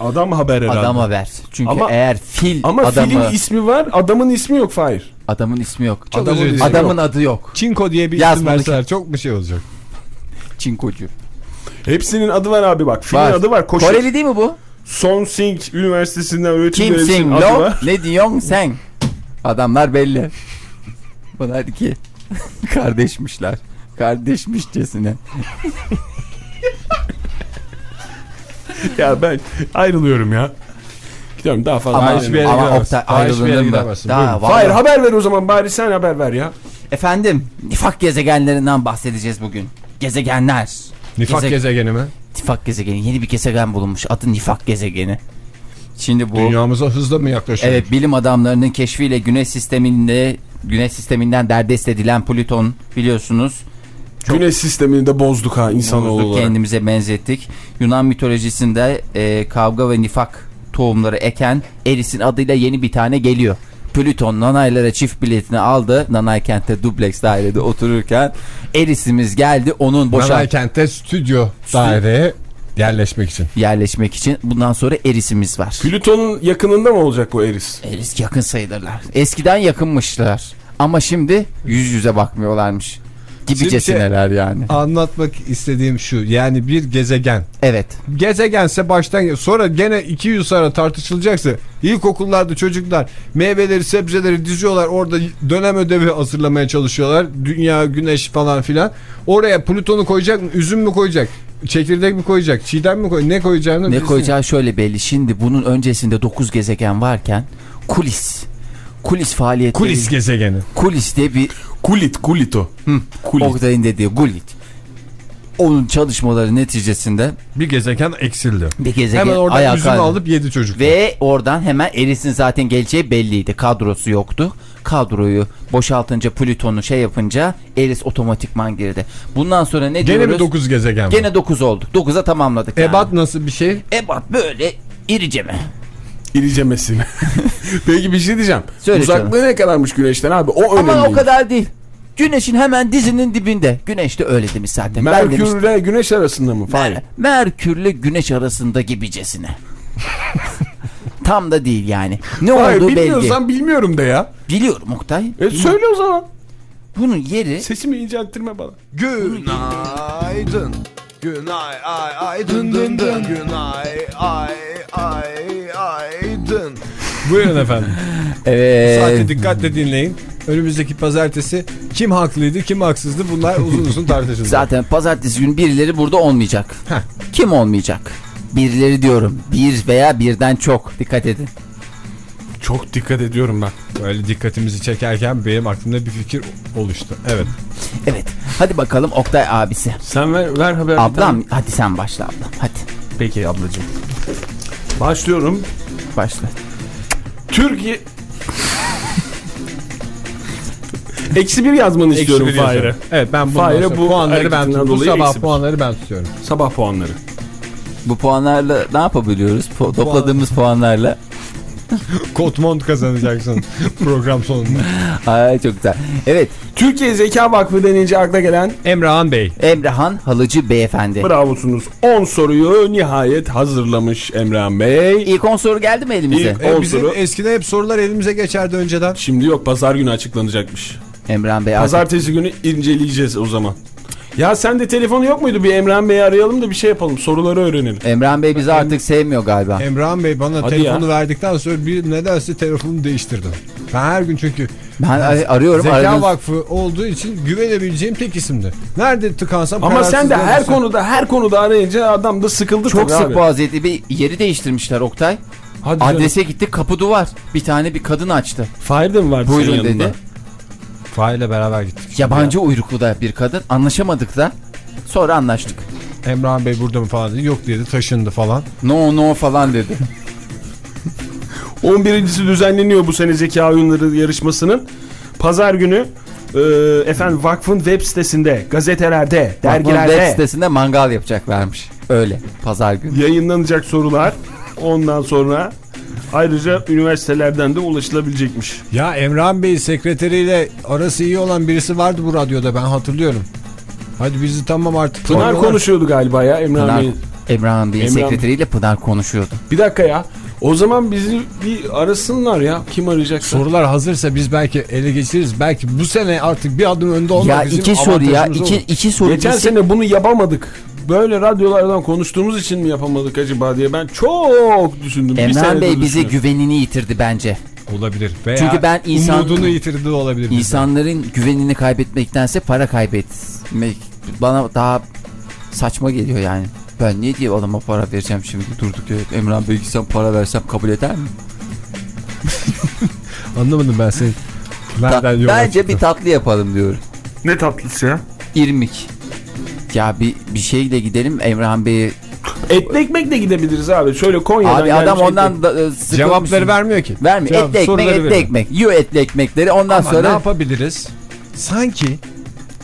Adam haber herhalde. Adam haber. Çünkü Ama- eğer fil Ama adamı filin ismi var, adamın ismi yok Fahir. adamın ismi yok. Çok Adamın ismi Adamın adı yok. Çinko diye bir Yaz isim verseler çok bir şey olacak. Çinkocu. Hepsinin adı var abi bak. Filin Var. adı var. Koşu. Koreli değil mi bu? Son Sing Üniversitesi'nden öğretim Kimsin görevlisinin adı lo? var. Ne diyorsun sen? Adamlar belli. Bunlar iki [laughs] kardeşmişler. Kardeşmişçesine. [laughs] Ya ben ayrılıyorum ya. Gidiyorum daha fazla. Ama, hiçbir yere ama gidemezsin. Oktay mı? Daha vallahi- Hayır haber ver o zaman bari sen haber ver ya. Efendim nifak gezegenlerinden bahsedeceğiz bugün. Gezegenler. Nifak Geze- gezegeni mi? Nifak gezegeni. Yeni bir gezegen bulunmuş. Adı nifak gezegeni. Şimdi bu Dünyamıza hızla mı yaklaşıyor? evet bilim adamlarının keşfiyle güneş sisteminde güneş sisteminden derdest edilen Plüton biliyorsunuz Çok- Güneş sistemini de bozduk ha insanoğlu Bozduk, olarak. kendimize benzettik. Yunan mitolojisinde e, kavga ve nifak tohumları eken Eris'in adıyla yeni bir tane geliyor. Plüton nanaylara çift biletini aldı. Nanay kentte dubleks dairede otururken Eris'imiz geldi. Onun boşa Nanay kentte stüdyo daireye yerleşmek için. yerleşmek için. Bundan sonra Eris'imiz var. Plüton'un yakınında mı olacak bu Eris? Eris yakın sayılırlar. Eskiden yakınmışlar. Ama şimdi yüz yüze bakmıyorlarmış. Gibicesineler yani. Anlatmak istediğim şu yani bir gezegen. Evet. Gezegense baştan sonra gene 200 sonra tartışılacaksa ilkokullarda çocuklar meyveleri sebzeleri diziyorlar orada dönem ödevi hazırlamaya çalışıyorlar. Dünya güneş falan filan. Oraya Plüton'u koyacak mı? Üzüm mü koyacak? Çekirdek mi koyacak? Çiğdem mi koyacak? Ne koyacağını Ne koyacağı şöyle belli. Şimdi bunun öncesinde 9 gezegen varken kulis. Kulis faaliyetleri. Kulis gezegeni. Kulis diye bir Kulit, kulito. Hı. Kulit. Oktay'ın dediği gulit. Onun çalışmaları neticesinde Bir gezegen eksildi. bir gezegen Hemen oradan üzüm kalktı. alıp yedi çocuk. Ve oradan hemen Eris'in zaten geleceği belliydi. Kadrosu yoktu. Kadroyu boşaltınca Plüton'u şey yapınca Eris otomatikman girdi. Bundan sonra ne Gene diyoruz? mi 9 gezegen? Gene 9 olduk. 9'a tamamladık. yani. Ebat nasıl bir şey? Ebat böyle irice mi? İricemesine. [laughs] Peki bir şey diyeceğim. Söyle Uzaklığı ne kadarmış güneşten abi? O önemli. Ama o kadar değil. Güneşin hemen dizinin dibinde. Güneş de öyle demiş zaten. Merkürle güneş arasında mı? Mer Merkürle güneş arasında gibicesine. [laughs] Tam da değil yani. Ne Hayır olduğu belli. bilmiyorsan bilmiyorum de ya. Biliyorum Oktay. E Biliyorum. söyle o zaman. Bunun yeri Sesimi incelttirme bana. Günaydın. Günay ay ay dın dın dın. Günay ay ay. Buyurun efendim. evet. Saati dikkatle dinleyin. Önümüzdeki pazartesi kim haklıydı kim haksızdı bunlar uzun uzun tartışılacak. Zaten pazartesi günü birileri burada olmayacak. Heh. Kim olmayacak? Birileri diyorum. Bir veya birden çok. Dikkat edin. Çok dikkat ediyorum ben. Böyle dikkatimizi çekerken benim aklımda bir fikir oluştu. Evet. Evet. Hadi bakalım Oktay abisi. Sen ver, ver haber. Ablam tane. hadi sen başla ablam. Hadi Peki ablacığım. Başlıyorum. başla. Türkiye... Eksi bir yazmanı istiyorum Eksi bir Fahir'e. yazıyorum. Evet ben bundan Fahir'e sonra bu puanları ben hareketinden bu dolayı sabah eksi bir. puanları ben tutuyorum. Sabah puanları. Bu puanlarla ne yapabiliyoruz? Po- topladığımız puanlarla. [laughs] Kotmont kazanacaksın [laughs] program sonunda. Ay çok güzel. Evet. Türkiye Zeka Vakfı denince akla gelen Emrahan Bey. Emrehan Halıcı Beyefendi. bravosunuz. 10 soruyu nihayet hazırlamış Emrah Bey. İlk 10 soru geldi mi elimize? İlk- E, On bizim soru. eskiden hep sorular elimize geçerdi önceden. Şimdi yok pazar günü açıklanacakmış. Emrehan Bey artık Pazartesi günü inceleyeceğiz o zaman. Ya sende telefonu yok muydu? Bir Emrah Bey'i arayalım da bir şey yapalım. Soruları öğrenelim. Emrehan Bey bizi artık sevmiyor galiba. Emrahan Bey bana Hadi telefonu ya. verdikten sonra bir nedense telefonu değiştirdim. Ben her gün çünkü Ben ar- arıyorum. Zeka aradığınız- Vakfı olduğu için güvenebileceğim tek isimdi. Nerede tıkansam Ama sen de her olursam- konuda her konuda arayınca adam da sıkıldı Çok sık abi. boğaz etti. Bir yeri değiştirmişler Oktay. Hadi canım. Adrese gittik kapı duvar. Bir tane bir kadın açtı. Fahir de mi vardı Buyurun senin yanında? Fail'le beraber gittik. Yabancı uyruklu da bir kadın. Anlaşamadık da. Sonra anlaştık. Emrah Bey burada mı falan dedi. Yok dedi taşındı falan. No no falan dedi. 11.si düzenleniyor bu sene zeka oyunları yarışmasının. Pazar günü e, efendim vakfın web sitesinde, gazetelerde, Dergilerde. web dergilerde sitesinde mangal yapacaklarmış. Öyle. Pazar günü. yayınlanacak sorular. Ondan sonra ayrıca üniversitelerden de ulaşılabilecekmiş. Ya Emrah Bey sekreteriyle arası iyi olan birisi vardı bu radyoda ben hatırlıyorum. Hadi bizi tamam artık. Pınar Soruyorlar. konuşuyordu galiba ya Emrah Bey'in. Emrah'ın Bey'in Emrah- sekreteriyle Pınar konuşuyordu. Bir dakika ya. O zaman bizi bir arasınlar ya. Kim arayacaksa. Sorular hazırsa biz belki ele geçiririz. Belki bu sene artık bir adım önde olmak ya bizim iki soru ya. iki, olur. iki soru. Geçen bilsek- sene bunu yapamadık. Böyle radyolardan konuştuğumuz için mi yapamadık acaba diye ben çok düşündüm. Emrah Bey bize güvenini yitirdi bence. Olabilir. Veya Çünkü ben insan- umudunu yitirdi olabilir. İnsanların güvenini kaybetmektense para kaybetmek bana daha saçma geliyor yani. Ben ne diye adama para vereceğim şimdi durduk yere. Emrah Bey sen para versem kabul eder mi? [laughs] Anlamadım ben senin. Ta- bence çıktın? bir tatlı yapalım diyorum. Ne tatlısı ya? İrmik. Ya bir bir şeyle gidelim Emrah Bey'e. Etli ekmekle gidebiliriz abi. Şöyle Konya'dan Abi adam gelmiş ondan da, e, sıkılmış. Cevapları vermiyor ki. Vermiyor. Cevap- etli ekmek, soruları etli veriyor. ekmek. Yiyor etli ekmekleri. Ondan Ama ne sonra yapabiliriz? Sanki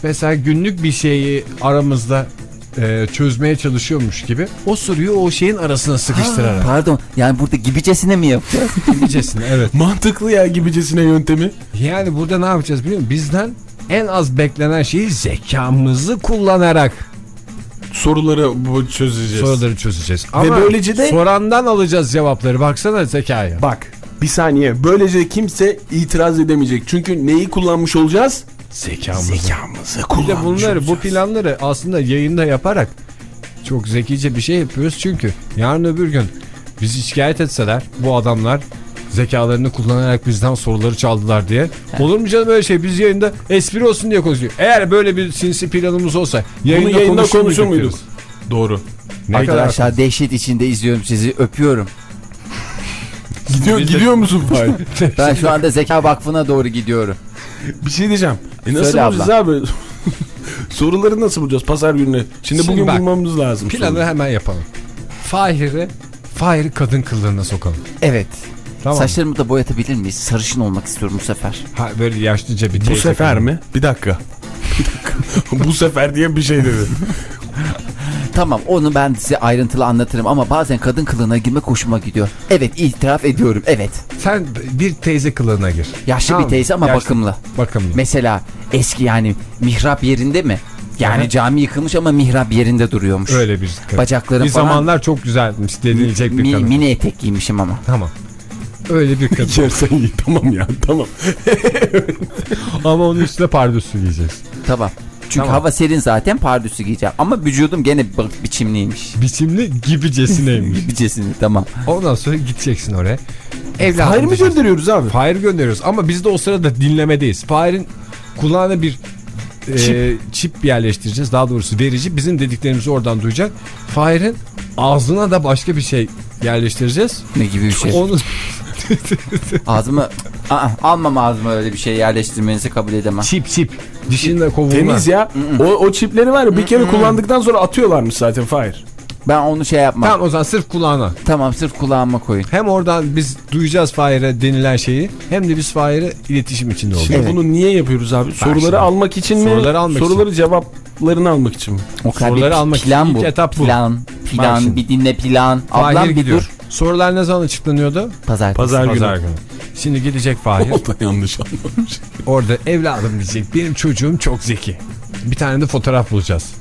mesela günlük bir şeyi aramızda e, çözmeye çalışıyormuş gibi o soruyu o şeyin arasına sıkıştırarak. Pardon yani burada gibicesine mi yapacağız? Gibicesine evet. [laughs] Mantıklı ya gibicesine yöntemi. Yani burada ne yapacağız biliyor musun? Bizden en az beklenen şeyi zekamızı kullanarak Soruları bu çözeceğiz. soruları çözeceğiz. Ama böylece de- sorandan alacağız cevapları. Baksana zekaya. Bak bir saniye. Böylece kimse itiraz edemeyecek. Çünkü neyi kullanmış olacağız? Zekamızı. Zekamızı Bir kullanmış de bunları bu olacağız. planları aslında yayında yaparak çok zekice bir şey yapıyoruz. Çünkü yarın öbür gün bizi şikayet etseler bu adamlar zekalarını kullanarak bizden soruları çaldılar diye. Olur mu canım öyle şey? Biz yayında espri olsun diye konuşuyor. Eğer böyle bir sinsi planımız olsa yayında, Bunu yayında konuşur konuşur muyduk. Doğru. Ne kadar Arkadaşlar dehşet içinde izliyorum sizi. Öpüyorum. Gidiyor, gidiyor musun Fahir? [laughs] Ben şu anda Zeka Vakfı'na doğru gidiyorum. bir şey diyeceğim. E nasıl Söyle bulacağız abi? [laughs] Soruları nasıl bulacağız pazar gününe? Şimdi, Şimdi bugün bak, bulmamız lazım. Planı soruları. hemen yapalım. Fahir'i Fahir'i kadın kılığına sokalım. Evet. Tamam. Saçlarımı da boyatabilir miyiz? Sarışın olmak istiyorum bu sefer. Ha, böyle yaşlıca bir Bu teyze sefer mi? Bir dakika. [laughs] Bir dakika. [laughs] Bu sefer diye bir şey dedi. [laughs] Tamam onu ben size ayrıntılı anlatırım ama bazen kadın kılığına girmek hoşuma gidiyor. Evet itiraf ediyorum evet. Sen bir teyze kılığına gir. Yaşlı Tamam bir teyze ama Yaşlı. bakımlı. Bakımlı. Mesela eski yani mihrap yerinde mi? Yani Aha. cami yıkılmış ama mihrap yerinde duruyormuş. Öyle bir kadın. Bacakları Bir falan zamanlar çok güzelmiş denilecek bir mi- kadın. mini etek giymişim ama. Tamam. Öyle bir kadın. Yersen iyi tamam ya tamam. [laughs] Ama onun üstüne pardösü giyeceğiz. Tamam. Çünkü Tamam. hava serin zaten pardüsü giyeceğim. Ama vücudum gene bi- biçimliymiş. Biçimli gibicesineymiş. [laughs] Biçesini tamam. Ondan sonra gideceksin oraya. Evladım Fahir mi gönderiyoruz abi? Fahir gönderiyoruz ama biz de o sırada dinlemedeyiz. Fahir'in kulağına bir e, çip. yerleştireceğiz. Daha doğrusu verici bizim dediklerimizi oradan duyacak. Fahir'in ağzına da başka bir şey yerleştireceğiz. Ne gibi bir şey. Onu [laughs] Ağzımı Aa, almam ağzıma öyle bir şey yerleştirmenizi kabul edemem. çip çip dişinde kovulma. Temiz ya. O, o çipleri var ya bir kere kullandıktan sonra atıyorlarmış zaten Fahir. Ben onu şey yapmam. Tamam Tamam, o zaman sırf kulağına. sırf kulağıma koyun. Hem oradan biz duyacağız Fahir'e denilen şeyi hem de biz Fahir'e iletişim içinde olacağız. Şimdi Evet. bunu niye yapıyoruz abi? Soruları şimdi. almak için mi? Soruları almak Soruları cevaplarını almak için mi? O kadar Soruları almak plan için bu. etap bu. Plan, plan, bir dinle plan. Fahir Ablam bir gidiyor. dur. Sorular ne zaman açıklanıyordu? Pazartesi. Pazar günü. Pazar günü. Şimdi gidecek Fahir. [laughs] O da yanlış anlamış. Orada evladım diyecek. Benim çocuğum çok zeki. Bir tane de fotoğraf bulacağız.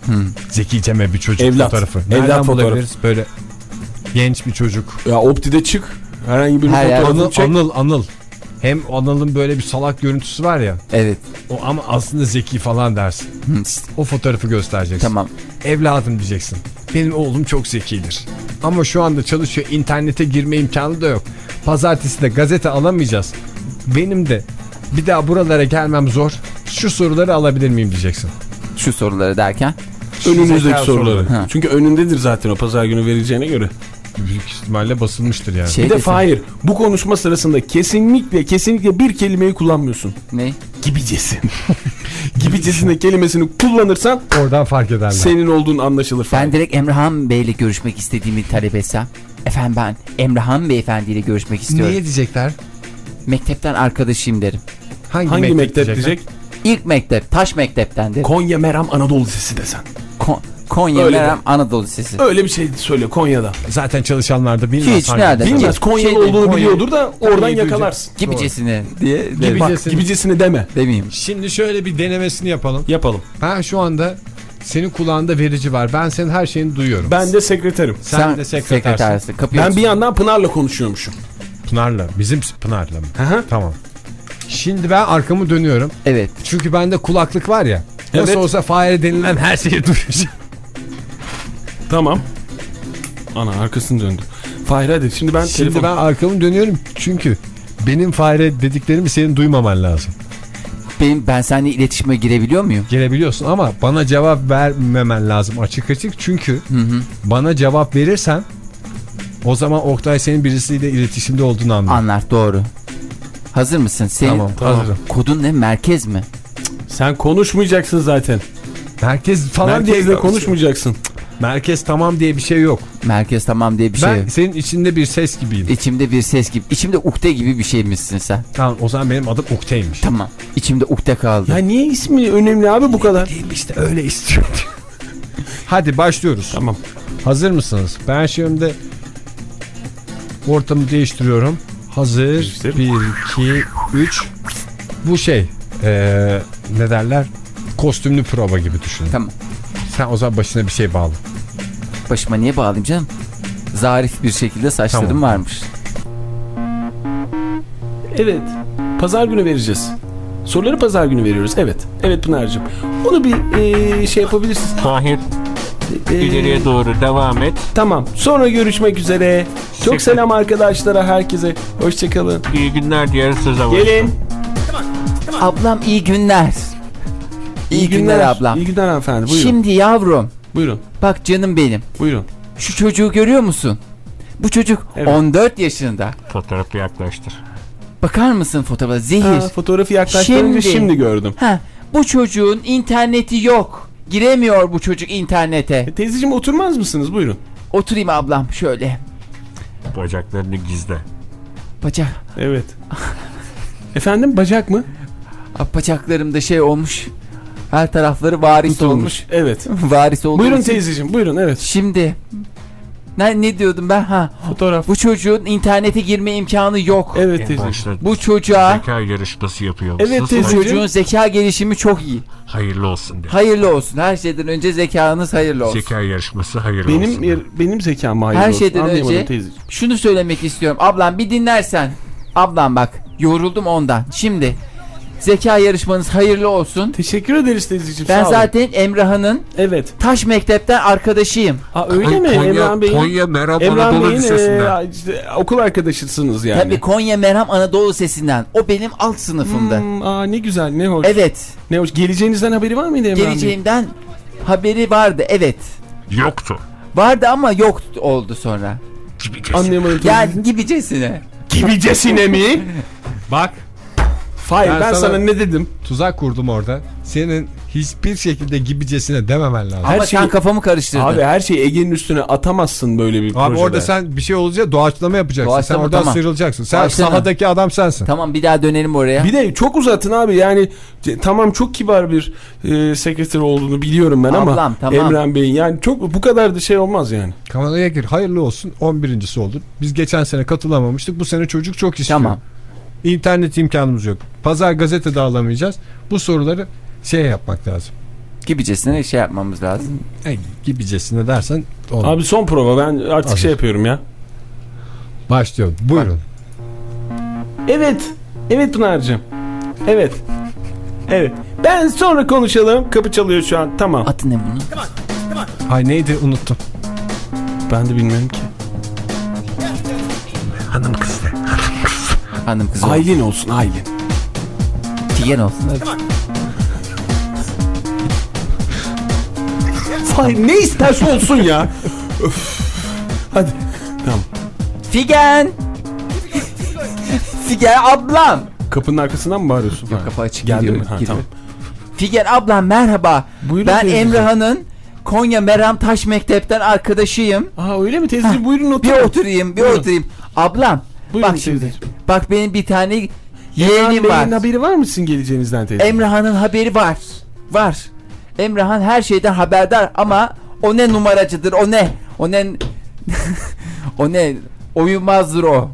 Zekiceme bir çocuk Evlat. fotoğrafı. Evlat Nereden fotoğrafı. bulabiliriz? Böyle genç bir çocuk. Ya Opti'de çık. Herhangi bir Her fotoğrafını çek. Anıl, Anıl. Hem Anıl'ın böyle bir salak görüntüsü var ya. Evet. O ama aslında zeki falan dersin. O fotoğrafı göstereceksin. Tamam. Evladım diyeceksin. Benim oğlum çok zekidir. Ama şu anda çalışıyor. İnternete girme imkanı da yok. Pazartesi de gazete alamayacağız. Benim de bir daha buralara gelmem zor. Şu soruları alabilir miyim diyeceksin. Şu soruları derken. Önünüzdeki Zeka soruları. soruları. Ha. Çünkü önündedir zaten o pazar günü verileceğine göre. Büyük ihtimalle basılmıştır yani. Şey Bir de. Fahir bu konuşma sırasında kesinlikle kesinlikle bir kelimeyi kullanmıyorsun. Ne? Gibicesin. [laughs] Gibicesinde kelimesini kullanırsan Oradan fark ederler. senin olduğun anlaşılır Fahir. Ben direkt Emrahan Bey ile görüşmek istediğimi talep etsem. Efendim ben Emrahan Beyefendi ile görüşmek istiyorum. Niye diyecekler? Mektepten arkadaşım derim. Hangi, Hangi mektep, diyecekler? diyecek? İlk mektep, taş mektepten derim. Konya Meram Anadolu Lisesi desen. Ko- Konya Öyle Meram Anadolu Lisesi. Öyle bir şey söyle Konya'da. Zaten çalışanlar da bilmez. Hiç nerede? Bilmez Konyalı şey- olduğunu Konya- biliyordur da oradan Konya'yı yakalarsın. Gibicesine diye derim. Bak Gibicesini- gibicesini deme. demeyeyim. Şimdi şöyle bir denemesini yapalım. Yapalım. Ben şu anda senin kulağında verici var. Ben senin her şeyini duyuyorum. Ben de sekreterim. Sen, de sekretersin. sekretersin. Kapıyı Ben bir yandan Pınar'la konuşuyormuşum. Pınar'la. Bizim Pınar'la mı? Hı hı. Tamam. Şimdi ben arkamı dönüyorum. Evet. Çünkü bende kulaklık var ya. Nasıl Evet. olsa fare denilen her şeyi duyacağım. Tamam. Ana arkasını döndü. Fahir hadi şimdi ben Şimdi telefon... ben arkamı dönüyorum çünkü Benim fare dediklerimi senin duymaman lazım. Benim, ben seninle iletişime girebiliyor muyum? Girebiliyorsun ama bana cevap vermemen lazım açık açık. Çünkü bana cevap verirsen o zaman Oktay senin birisiyle iletişimde olduğunu anlar. Anlar doğru. Hazır mısın? Senin Tamam, hazırım. kodun ne? Merkez mi? Sen konuşmayacaksın zaten. Merkez falan diye Merkezle konuşmayacaksın. Merkez tamam diye bir şey yok. Merkez tamam diye bir şey. ben yok. senin içinde bir ses gibiyim. İçimde bir ses gibi. İçimde ukde gibi bir şeymişsin sen. tamam o zaman benim adım Oktay'mış. Tamam. İçimde ukde kaldı. Ya niye ismi önemli abi bu kadar? Değil işte öyle istiyorum. [laughs] Hadi başlıyoruz. Tamam. Hazır mısınız? Ben şimdi ortamı değiştiriyorum. Hazır. Değiştir. 1, 2, 3. Bu şey ee, ne derler? Kostümlü prova gibi düşünün. Tamam. Sen o zaman başına bir şey bağlı. Başıma niye bağlayayım canım? Zarif bir şekilde saçlarım Tamam. varmış. Evet. Pazar günü vereceğiz. Soruları pazar günü veriyoruz. Evet. Evet Pınar'cığım. Onu bir eee, şey yapabilirsin. Tahir Eee, ileriye doğru devam et. Tamam. Sonra görüşmek üzere. Çok Teşekkür- selam arkadaşlara, herkese. Hoşçakalın. İyi günler diğer söze Gelin. Ablam iyi günler. İyi, günler, ablam. İyi günler hanımefendi. Buyurun. Şimdi yavrum Buyurun. bak canım benim. Buyurun. Şu çocuğu görüyor musun? Bu çocuk Evet. 14 yaşında. Fotoğrafı yaklaştır. Bakar mısın fotoğrafa? Zehir. Ha, fotoğrafı yaklaştırınca Şimdi. şimdi. gördüm. Ha, bu çocuğun interneti yok. Giremiyor bu çocuk internete. E, teyzeciğim oturmaz mısınız? Buyurun. Oturayım ablam şöyle. Bacaklarını gizle. Bacak, Evet. Efendim bacak mı? bacaklarımda şey olmuş. Her tarafları varis olmuş. Evet. [laughs] varis olduğu Buyurun için- teyzeciğim buyurun evet. Şimdi ne, ne diyordum ben? Ha, Fotoğraf. bu çocuğun internete girme imkanı yok. Evet başta Bu çocuğa zeka yarışması yapıyor Evet, teyze- bu çocuğun zeka gelişimi çok iyi. Hayırlı olsun de. Hayırlı olsun. Her şeyden önce zekanız hayırlı olsun. Zeka yarışması hayırlı Benim olsun. yer- benim zekam hayırlı Her olsun. şeyden Anlayamadım önce- teyzeciğim. Şunu söylemek istiyorum. Ablam bir dinlersen. Ablam bak yoruldum ondan. Şimdi zeka yarışmanız hayırlı olsun. Teşekkür ederiz teyzeciğim. Ben sağ olun. zaten Emrah'ın Evet. taş mektepten arkadaşıyım. Aa, öyle mi? Konya, Emrah Bey'in Konya Merhaba Emrah Anadolu Bey'in Lisesi'nden. e, işte, okul arkadaşısınız yani. Tabii Konya Merham Anadolu Sesi'nden. O benim alt sınıfımda. Hmm, aa, ne güzel ne hoş. Evet. Ne hoş. Geleceğinizden haberi var mıydı Emrah Bey'in? Geleceğimden haberi vardı. Evet. Yoktu. Vardı ama yok oldu sonra. Gibi Anlayamadım Yani gibicesine. Gibicesine mi? [laughs] Bak Hayır ben, Ben sana... sana- ne dedim? tuzak kurdum orada. Senin hiçbir şekilde gibicesine dememen lazım. Ama şey- sen kafamı karıştırdın. Abi her şeyi Ege'nin üstüne atamazsın böyle bir Abi projede. orada sen bir şey olunca doğaçlama yapacaksın. Doğaçlama, sen oradan tamam. sıyrılacaksın. Sen Doğaçlama. sahadaki adam sensin. Tamam bir daha dönelim oraya. Bir de çok uzatın abi yani tamam çok kibar bir e, sekreter olduğunu biliyorum ben ama Ablam, tamam. Emrah Bey'in yani çok bu kadar da şey olmaz yani. Kameraya gir. Hayırlı olsun. 11.si oldun. Biz geçen sene katılamamıştık. Bu sene çocuk çok istiyor. Tamam. İnternet imkanımız yok. Pazar gazete de alamayacağız. Bu soruları şey yapmak lazım. Gibicesine şey yapmamız lazım. E, gibicesine dersen olur. Abi son prova ben artık Hazır. şey yapıyorum ya. Başlıyor. Buyurun. Evet. Evet Pınar'cığım. Evet. Evet. Ben sonra konuşalım. Kapı çalıyor şu an. Tamam. Adı ne bunun? Ay neydi unuttum. Ben de bilmiyorum ki. Hanım kızı. Aylin olsun Aylin. Figen olsun. Hayır ne isterse olsun ya. Öf. Hadi. Tamam. Figen! Figen ablam! Kapının arkasından mı bağırıyorsun? Yok kapı açık Geldi gidiyor. mi? Ha, tamam. Figen ablam merhaba. Buyurun ben. Emrah'ın Konya Meram Taş Mektep'ten arkadaşıyım. Aa öyle mi teyzeciğim? Buyurun Bir oturun. oturayım, bir Buyurun. oturayım. Ablam, Buyurun bak şimdi. teyzeciğim. Bak benim bir tane Emrah yeğenim Bey'in var. haberi var mı sizin geleceğinizden teyze? Emrah'ın haberi var. Var. Emrah'ın her şeyden haberdar ama o ne numaracıdır, o ne? O ne? [laughs] o ne? Oyunmazdır o.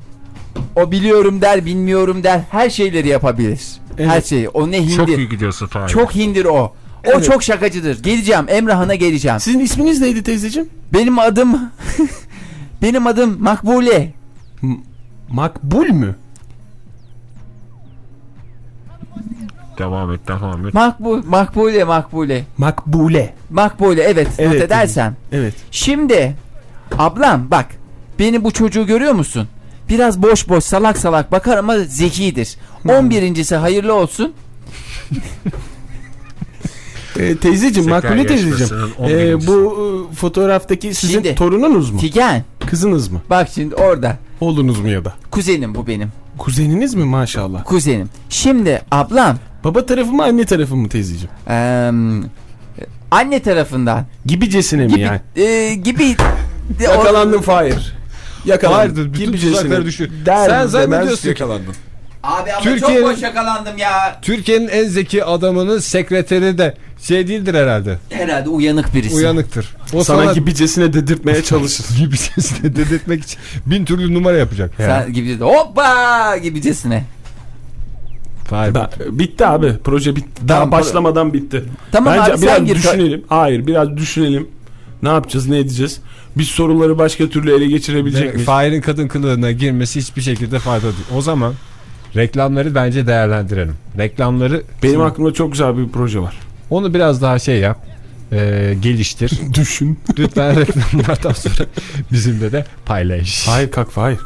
O biliyorum der, bilmiyorum der. Her şeyleri yapabilir. Her Evet. şeyi. O ne hindir. Çok iyi gidiyorsun Fahir. Çok hindir o. O Evet. çok şakacıdır. Geleceğim. Emrah'ına geleceğim. Sizin isminiz neydi teyzeciğim? Benim adım [laughs] Benim adım Makbule. Makbul mü? Devam et devam et. Makbul Makbule Makbule. Makbule. Makbule evet, Evet, not edersen. Evet. Şimdi ablam bak beni bu çocuğu görüyor musun? Biraz boş boş salak salak bakar ama zekidir. 11.si hayırlı olsun. Ee, teyzeciğim, Şeker Makbule teyzeciğim. birincisi. bu e, fotoğraftaki sizin Şimdi- torununuz mu? Figen Kızınız mı? bak şimdi orada. Oğlunuz mu ya da? Kuzenim bu benim. Kuzeniniz mi maşallah? Kuzenim. Şimdi ablam Baba tarafı mı anne tarafı mı teyzeciğim? eee, anne tarafından Gibicesine mi gibi yani? e, gibi Yakalandım Fahir. Yakalandım. Hayırdır bütün Gibicesine. tuzakları düşür. Der, Sen zannediyorsun ki yakalandım. Abi ama Türkiye'nin- çok boş yakalandım ya. Türkiye'nin en zeki adamının sekreteri de şey değildir herhalde. Herhalde uyanık birisi. Uyanıktır. O Sana, sana, gibicesine dedirtmeye çalışır. [laughs] gibi sesini dedetmek için bin türlü numara yapacak. Sen gibi de hoppa gibicesine. Hayır. Ben- bitti abi. Proje bitti. Daha Tamam, başlamadan bitti. Tamam Bence abi sen biraz gir. düşünelim. Hayır biraz düşünelim. Ne yapacağız ne edeceğiz? Biz soruları başka türlü ele geçirebilecek miyiz? Fahir'in kadın kılığına girmesi hiçbir şekilde fayda değil. O zaman reklamları bence değerlendirelim. Reklamları Benim aklımda çok güzel bir proje var. onu biraz daha şey yap. e, geliştir. [laughs] Düşün. Lütfen reklamlardan sonra bizimle de paylaş. Hayır kalk hayır.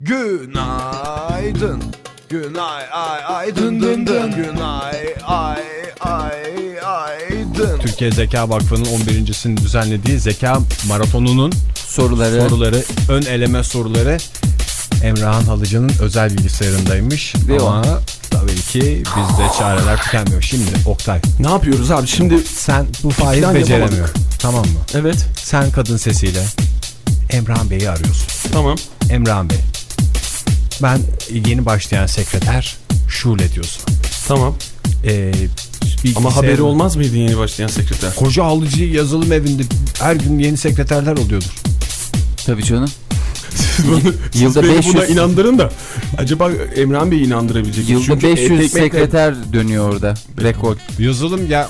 Günaydın. Günay ay ay dın dın dın. Günay ay ay ay dın. Türkiye Zeka Vakfı'nın 11.sini düzenlediği zeka maratonunun Soruları. soruları, ön eleme soruları Emrahan Halıcı'nın özel bilgisayarındaymış. Ve o. Ama tabii ki bizde çareler tükenmiyor. Şimdi Oktay Ne yapıyoruz abi? Şimdi sen bu faili beceremiyor. yapamadık. Tamam mı? evet Sen kadın sesiyle Emrahan Bey'i arıyorsun. tamam. Emrahan Bey. Ben yeni başlayan sekreter Şule diyorsun. Tamam. Ee, Ama haberi olmaz mıydı yeni başlayan sekreter? Koca alıcı yazılım evinde her gün yeni sekreterler oluyordur. Tabii canım. Siz bunu, [laughs] siz Yılda beni 500 buna inandırın da acaba Emran Bey'i inandırabilecek misiniz? Yılda Çünkü et 500 ekmekle- sekreter dönüyor orada. Rekor. Yazılım ya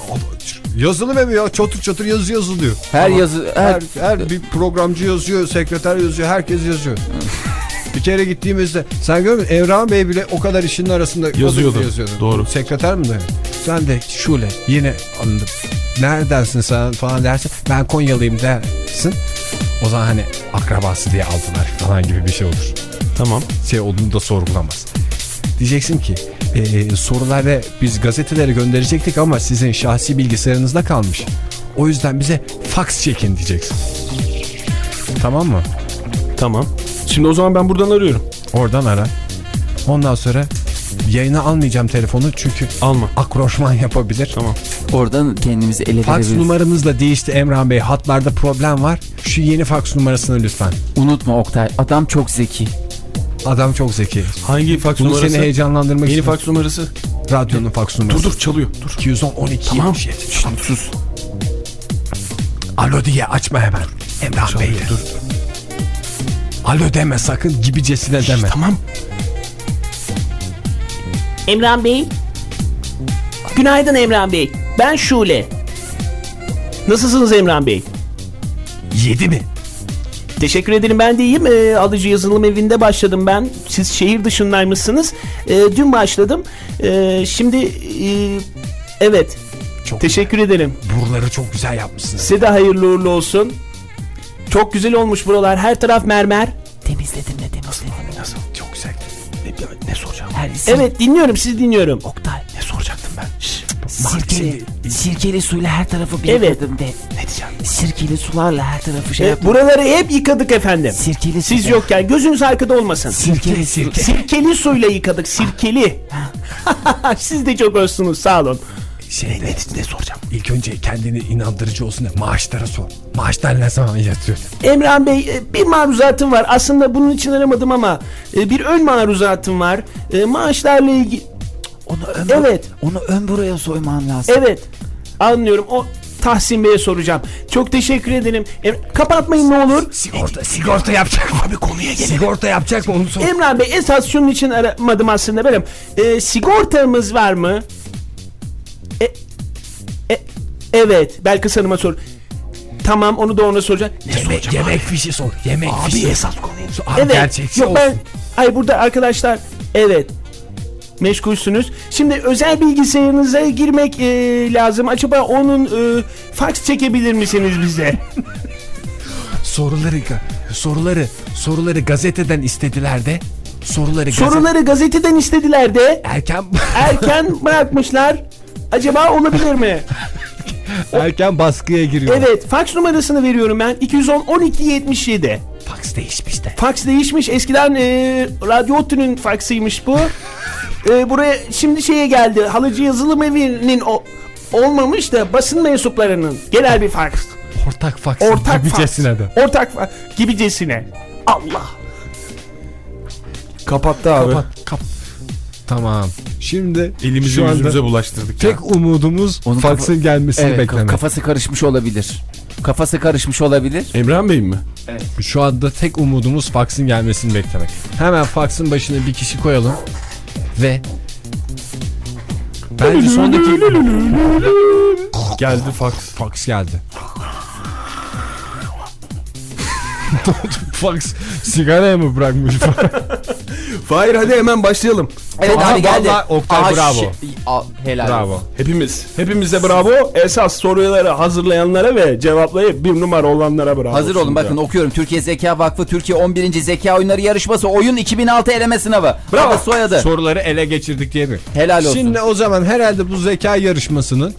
yazılım evi ya çatır çatır yazı yazılıyor. Her Ama yazı her, her, her bir programcı yazıyor, sekreter yazıyor, herkes yazıyor. [laughs] bir kere gittiğimizde sen görmüyor musun? Evran Bey bile o kadar işinin arasında Yazıyordu. yazıyordu. Doğru. Sekreter mi de? Sen de şule yine anladım. Neredensin sen falan dersin. Ben Konyalıyım dersin. O zaman hani akrabası diye aldılar falan gibi bir şey olur. Tamam. Şey olduğunu da sorgulamaz. Diyeceksin ki e, soruları biz gazetelere gönderecektik ama sizin şahsi bilgisayarınızda kalmış. O yüzden bize fax çekin diyeceksin. Tamam mı? Tamam. Şimdi o zaman ben buradan arıyorum. Oradan ara. Ondan sonra yayına almayacağım telefonu çünkü Alma. akroşman yapabilir. Tamam. oradan kendimizi ele Fax verebiliriz. numaramız da değişti Emrah Bey. Hatlarda problem var. Şu yeni fax numarasını lütfen. Unutma Oktay. Adam çok zeki. Adam çok zeki. Hangi faks Bunu numarası? seni heyecanlandırmak Yeni için. faks numarası. Radyonun fax numarası. Dur dur çalıyor. Dur. 210 12 Tamam. 77. sus. Alo diye açma hemen. Emrah Bey. Dur. Alo deme sakın gibicesine deme. Tamam. Emran Bey. Günaydın Emran Bey. Ben Şule. Nasılsınız Emran Bey? Yedi mi? Teşekkür ederim ben de iyiyim. Ee, alıcı yazılım evinde başladım ben. Siz şehir dışındaymışsınız. Ee, dün başladım. Ee, şimdi e, evet. Çok Teşekkür ederim. Buraları çok güzel yapmışsınız. Size de hayırlı uğurlu olsun. Çok güzel olmuş buralar. Her taraf mermer. Temizledim. Evet dinliyorum siz dinliyorum. Oktay. Ne soracaktım ben? Sirkeli, sirkeli suyla her tarafı bir Evet. yıkadım de. Ne diyeceğim? Sirkeli sularla her tarafı şey Ee, yaptım. buraları hep yıkadık efendim. Sirkeli su. Siz yokken gözünüz arkada olmasın. Sirkeli sirkeli. Sirkeli suyla yıkadık sirkeli. [laughs] Siz de çok özsünüz sağ olun. Şey, ne, ne soracağım? İlk önce kendini inandırıcı olsun da maaşlara sor. Maaşlar ne zaman yatıyor? Emran Bey e, bir maruzatım var. Aslında bunun için aramadım ama e, bir ön maruzatım var. E, Maaşlarla ilgili... Onu ön, Evet. onu ön buraya soyman lazım. Evet anlıyorum. O Tahsin Bey'e soracağım. Çok teşekkür ederim. Em- kapatmayın ne olur. Sigorta, sigorta yapacak mı? Abi konuya gelelim. Sigorta yapacak mı onu sor. Emran Bey esas şunun için aramadım aslında benim. E, sigortamız var mı? E, e, evet. Belki Hanım'a sor. Tamam onu da ona soracağım. Ne Yemek, yemek fişi sor. Yemek Abi fişi. esas konuyu. Abi Evet. gerçekçi Yok olsun. ben ay burada arkadaşlar evet meşgulsünüz. Şimdi özel bilgisayarınıza girmek e, lazım. Acaba onun e, fax çekebilir misiniz bize? [laughs] Soruları soruları soruları gazeteden istediler de soruları Soruları gazeteden istediler de erken [laughs] erken bırakmışlar. Acaba olabilir mi? [laughs] erken baskıya giriyor. Evet, fax numarasını veriyorum ben. 210 12 77. Fax değişmiş de. Fax değişmiş. Eskiden e, Radyo Ottu'nun faksıymış bu. E, buraya şimdi şeye geldi. Halıcı Yazılım Evi'nin o, olmamış da basın mensuplarının genel bir fax. Ortak fax Ortak gibicesine fax. de. Ortak fa- gibicesine. Allah. Kapattı abi. Kapat, kap. Tamam. Şimdi Elimizi şu yüzümüze bulaştırdık ya. tek umudumuz Onun faksın kafa- gelmesini Evet beklemek. kafası karışmış olabilir. Kafası karışmış olabilir. Emrah Bey mi? Şu anda tek umudumuz faksın gelmesini beklemek. Hemen faksın başına bir kişi koyalım ve bence sondaki Geldi fax. Fax geldi. [laughs] Fax sigaraya mı bırakmış? [laughs] Fahir hadi hemen başlayalım. Evet Aha, abi geldi. vallahi Oktay, Aha, bravo. Aa, helal. Bravo. Hepimiz. Hepimize bravo. Esas soruları hazırlayanlara ve cevaplayıp bir numara olanlara bravo. Hazır olun bakın okuyorum. Türkiye Zeka Vakfı Türkiye 11. Zeka Oyunları Yarışması Oyun 2006 eleme sınavı. Bravo. Adı soyadı. Soruları ele geçirdik diye mi? Helal olsun. Şimdi o zaman herhalde bu zeka yarışmasının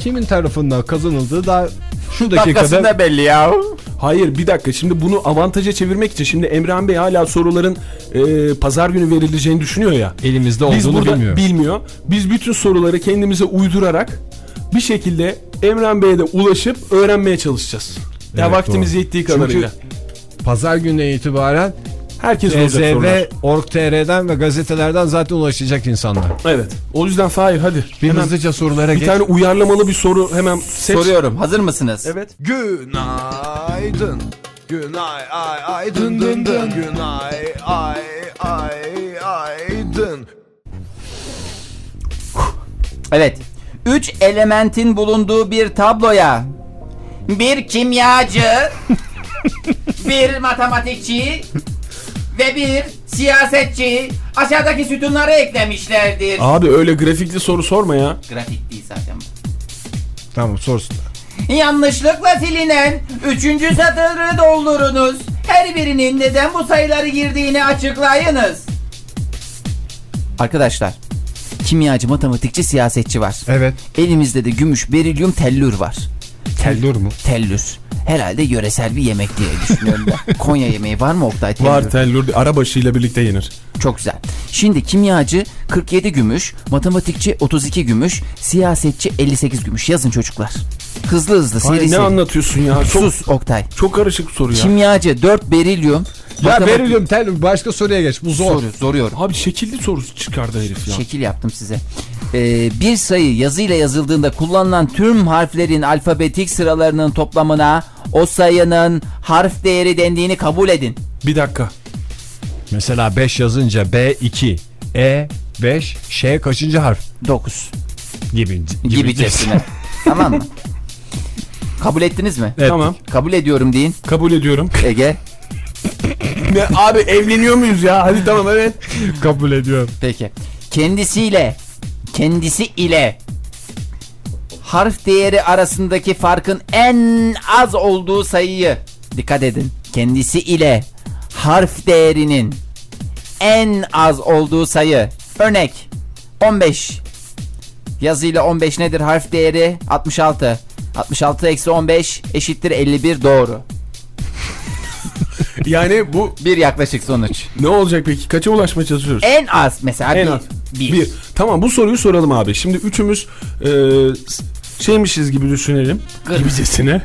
kimin tarafından kazanıldığı daha şu dakikada Dakikasında belli ya. Hayır bir dakika şimdi bunu avantaja çevirmek için şimdi Emrah Bey hala soruların e, pazar günü verileceğini düşünüyor ya. elimizde Biz olduğunu burada bilmiyor. bilmiyor. Biz bütün soruları kendimize uydurarak bir şekilde Emrah Bey'e de ulaşıp öğrenmeye çalışacağız. ya Evet, vaktimiz doğru. yettiği Çünkü kadarıyla. Pazar gününe itibaren Herkes olacak sorular. Org.tr'den ve gazetelerden zaten ulaşacak insanlar. Evet. O yüzden Fahir hadi. Bir Hemen hızlıca sorulara bir geç. tane uyarlamalı bir soru hemen seç. Soruyorum. Hazır mısınız? Evet. Günaydın. Günay ay ay dın dın dın. Günay ay ay ay dın. Evet. Üç elementin bulunduğu bir tabloya bir kimyacı, [laughs] bir matematikçi ve bir siyasetçi aşağıdaki sütunları eklemişlerdir. Abi öyle grafikli soru sorma ya. Grafik değil zaten. Tamam sorsun. Yanlışlıkla silinen üçüncü satırı doldurunuz. Her birinin neden bu sayıları girdiğini açıklayınız. Arkadaşlar, kimyacı, matematikçi, siyasetçi var. Evet. Elimizde de gümüş, berilyum, tellür var. Tellur mu? Tellür. Herhalde yöresel bir yemek diye düşünüyorum ben. [laughs] Konya yemeği var mı Oktay? Tellür. Var tellur arabaşıyla birlikte yenir. Çok güzel. Şimdi kimyacı 47 gümüş, matematikçi 32 gümüş, siyasetçi 58 gümüş. Yazın çocuklar. Hızlı hızlı Ay, seri ne seri. anlatıyorsun ya? Çok, Sus Oktay. çok karışık soru ya. Kimyacı 4 berilyum. Ya matematik- berilyum tellur başka soruya geç. Bu zor. Soru, soruyorum. Abi şekilli soru çıkardı herif ya. Şekil yaptım size. Ee, bir sayı yazıyla yazıldığında kullanılan tüm harflerin alfabetik sıralarının toplamına o sayının harf değeri dendiğini kabul edin. Bir dakika. Mesela 5 yazınca B2, E 5, Ş kaçıncı harf 9 gibi. gibicesine. [laughs] tamam mı? Kabul ettiniz mi? Evet. Tamam. Kabul ediyorum deyin. Kabul ediyorum. Ege. [laughs] ne abi evleniyor muyuz ya? Hadi tamam evet. [laughs] Kabul ediyorum. Peki. Kendisiyle kendisi ile harf değeri arasındaki farkın en az olduğu sayıyı dikkat edin. Kendisi ile harf değerinin en az olduğu sayı. Örnek 15. Yazıyla 15 nedir harf değeri? 66. 66 eksi 15 eşittir 51 doğru. [laughs] Yani bu Bir yaklaşık sonuç. ne olacak peki? Kaça ulaşmaya çalışıyoruz? En az mesela En bir, az. bir. Bir. Tamam bu soruyu soralım abi. Şimdi üçümüz e, şeymişiz gibi düşünelim. Gibicesine.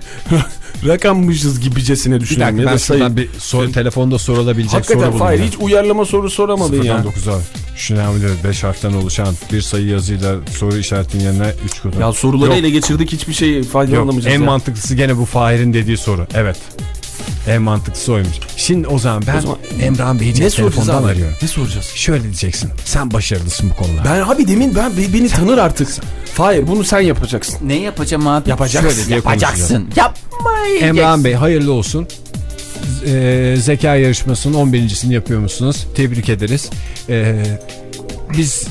Rakammışız gibicesine Bir düşünelim. dakika ben şuradan bir soru, telefonda sorulabilecek Hakikaten soru bulayım. hiç uyarlama soru soramadın ya. 9'a şunavlı 5 harften oluşan bir sayı yazıyla soru işaretinin yerine 3 kutu. Ya soruları Yok. ele geçirdik hiçbir şey Yok faydalanamayacağız en ya. mantıklısı gene bu Fahir'in dediği soru. Evet. En mantıklısı oymuş. Şimdi o zaman ben O zaman- Emrah'ın soracağız telefondan abi? arıyorum. Ne soracağız? Şöyle diyeceksin. Sen başarılısın bu konuda. Ben abi demin ben be- beni tanır artık. Hayır bunu sen yapacaksın. Ne yapacağım abi? Yapacaksın. Şöyle yapacaksın. Yapmayacaksın. Emrah'ın Bey hayırlı olsun. Ee, zeka yarışmasının 11.sini yapıyormuşsunuz. Tebrik ederiz. Ee, biz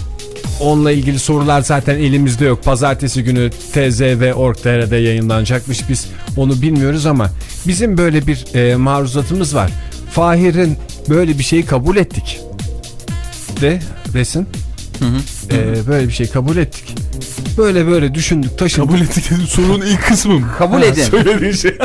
onunla ilgili sorular zaten elimizde yok. Pazartesi günü TZ ve Org.tr'de yayınlanacakmış. Biz onu bilmiyoruz ama bizim böyle bir e, maruzatımız var. Fahir'in böyle bir şeyi kabul ettik. De resim. E, böyle bir şey kabul ettik. Böyle böyle düşündük taşındık. Kabul ettik [laughs] sorunun ilk kısmı mı? Kabul edin. Söylediğin şey. [laughs]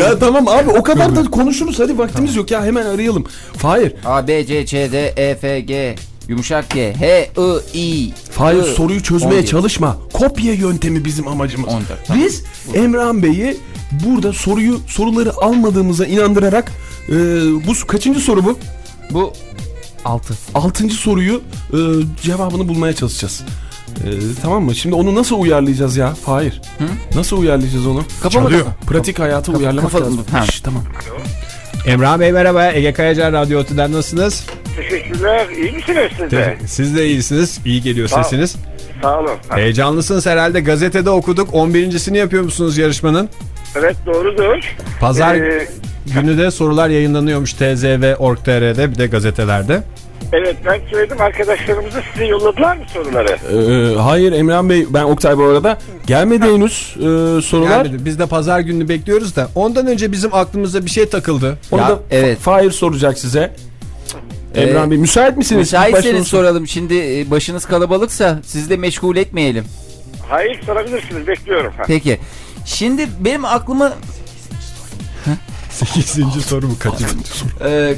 ya tamam abi o kadar da konuşuruz hadi vaktimiz yok ya hemen arayalım. Hayır. A, B, C, Ç, D, E, F, G, yumuşak G, H, I, I. Hayır I. soruyu çözmeye 11. çalışma. Kopya yöntemi bizim amacımız. 14, tamam. Biz Emrah Bey'i burada soruyu soruları almadığımıza inandırarak e, bu kaçıncı soru bu? Bu 6. Altıncı soruyu e, cevabını bulmaya çalışacağız. E, tamam mı? Şimdi onu nasıl uyarlayacağız ya? Hayır. Nasıl uyarlayacağız onu? Kafa mı Çalıyor. Pratik hayatı uyarlamak kafa- lazım. Ha. Şş, tamam. Emrah Bey merhaba. Ege Kayacan Radyo Otu'dan nasılsınız? Teşekkürler. İyi misiniz siz de? Siz de iyisiniz. İyi geliyor Sağ sesiniz. Sağ olun. Heyecanlısınız herhalde. Gazetede okuduk. 11.sini yapıyor musunuz yarışmanın? Evet doğrudur. Pazar Ee, günü de sorular yayınlanıyormuş TZV.org.tr'de bir de gazetelerde. evet ben söyledim arkadaşlarımızı size yolladılar mı soruları? Ee, hayır Emrah Bey ben Oktay bu arada. Gelmedi henüz e, sorular. Gelmedi. Biz de pazar gününü bekliyoruz da ondan önce bizim aklımıza bir şey takıldı. Onu Ya, da evet. Fahir soracak size. Ee, Emrah Bey müsait misiniz? Müsaitseniz sor- soralım. Şimdi e, başınız kalabalıksa sizi de meşgul etmeyelim. Hayır sorabilirsiniz bekliyorum. Peki. Şimdi benim aklıma 8. soru mu kaçıncı soru? e,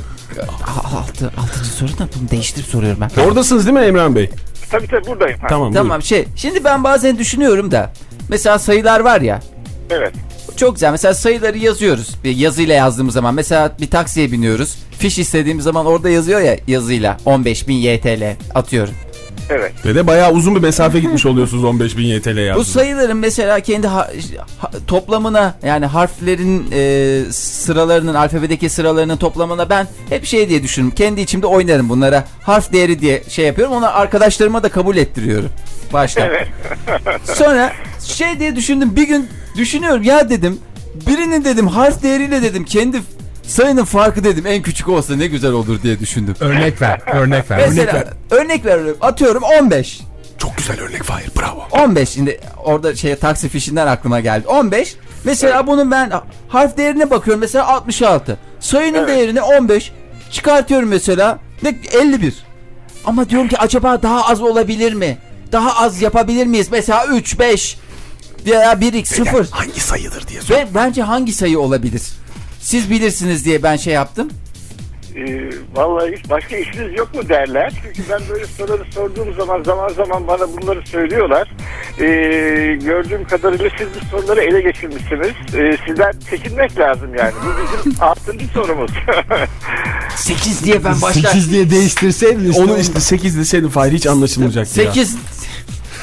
altı, altıncı soru da bunu değiştirip soruyorum ben. Oradasınız değil mi Emrah Bey? Tabii tabii buradayım. Ha. Tamam. Tamam şey şimdi ben bazen düşünüyorum da mesela sayılar var ya Evet. çok güzel mesela sayıları yazıyoruz bir yazıyla yazdığımız zaman mesela bir taksiye biniyoruz fiş istediğimiz zaman orada yazıyor ya yazıyla 15.000 YTL atıyorum. Evet. Ve de bayağı uzun bir mesafe gitmiş oluyorsunuz 15.000 YTL Bu yazdınız. sayıların mesela kendi ha- ha- toplamına yani harflerin e, sıralarının alfabedeki sıralarının toplamına ben hep şey diye düşünürüm. Kendi içimde oynarım bunlara. Harf değeri diye şey yapıyorum. Onu arkadaşlarıma da kabul ettiriyorum. Başta. Evet. [laughs] Sonra şey diye düşündüm. Bir gün düşünüyorum ya dedim. Birinin dedim harf değeriyle dedim kendi sayının farkı dedim en küçük olsa ne güzel olur diye düşündüm. Örnek ver. Örnek ver. Mesela örnek veriyorum. Atıyorum 15. Çok güzel örnek Fahir bravo. 15 şimdi orada şey taksi fişinden aklıma geldi. 15. Mesela bunun ben harf değerine bakıyorum mesela 66. Sayının Evet. değerini 15. Çıkartıyorum mesela ne 51. Ama diyorum ki acaba daha az olabilir mi? Daha az yapabilir miyiz? Mesela 3 5 veya 1 x 0. Hangi sayıdır diye sor. Ve bence hangi sayı olabilir? Siz bilirsiniz diye ben şey yaptım. Ee, vallahi hiç başka işiniz yok mu derler. Çünkü ben böyle soruları sorduğum zaman zaman zaman bana bunları söylüyorlar. Ee, gördüğüm kadarıyla siz bu soruları ele geçirmişsiniz. Ee, sizden çekinmek lazım yani. Bu bizim [laughs] altıncı sorumuz. [laughs] 8 diye ben başlar. 8 diye değiştirseydin işte. Onu işte 8 deseydin Fahir hiç anlaşılmayacaktı ya. 8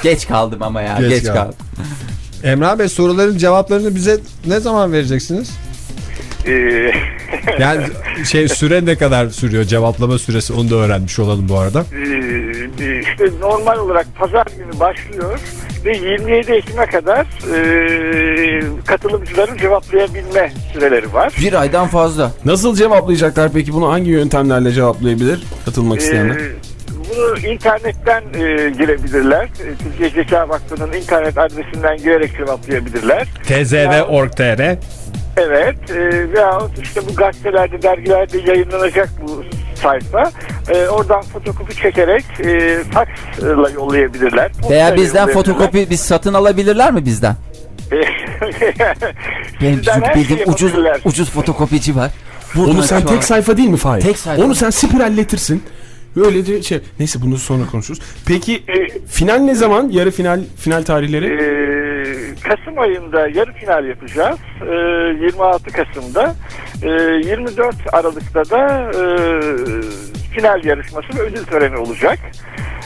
Geç kaldım ama ya. Geç Geç, kaldım. kaldım. Emrah Bey soruların cevaplarını bize ne zaman vereceksiniz? Ee, [laughs] Yani şey süre ne kadar sürüyor cevaplama süresi onu da öğrenmiş olalım bu arada. Ee, işte normal olarak pazar günü başlıyor ve 27 Ekim'e kadar e, katılımcıların cevaplayabilme süreleri var. Bir aydan fazla. Nasıl cevaplayacaklar peki bunu hangi yöntemlerle cevaplayabilir katılmak isteyenler? Ee, bunu internetten e, girebilirler. E, Türkiye Zeka Vakfı'nın internet adresinden girerek cevaplayabilirler. tzv.org.tr Evet. E, veyahut işte bu gazetelerde, dergilerde yayınlanacak bu sayfa. E, oradan fotokopi çekerek e, faksla yollayabilirler. Veya bizden fotokopi biz satın alabilirler mi bizden? [laughs] Benim çünkü bildiğim şeyi ucuz ucuz fotokopici var. Buradan Onu sen tek sayfa değil mi Fahir? Tek sayfa. Onu sen spiralletirsin. Böylece şey neyse bunu sonra konuşuruz. Peki Ee, final ne zaman? Yarı final final tarihleri? Ee, Kasım ayında yarı final yapacağız. Ee, 26 Kasım'da. Ee, 24 Aralık'ta da e, final yarışması ve ödül töreni olacak.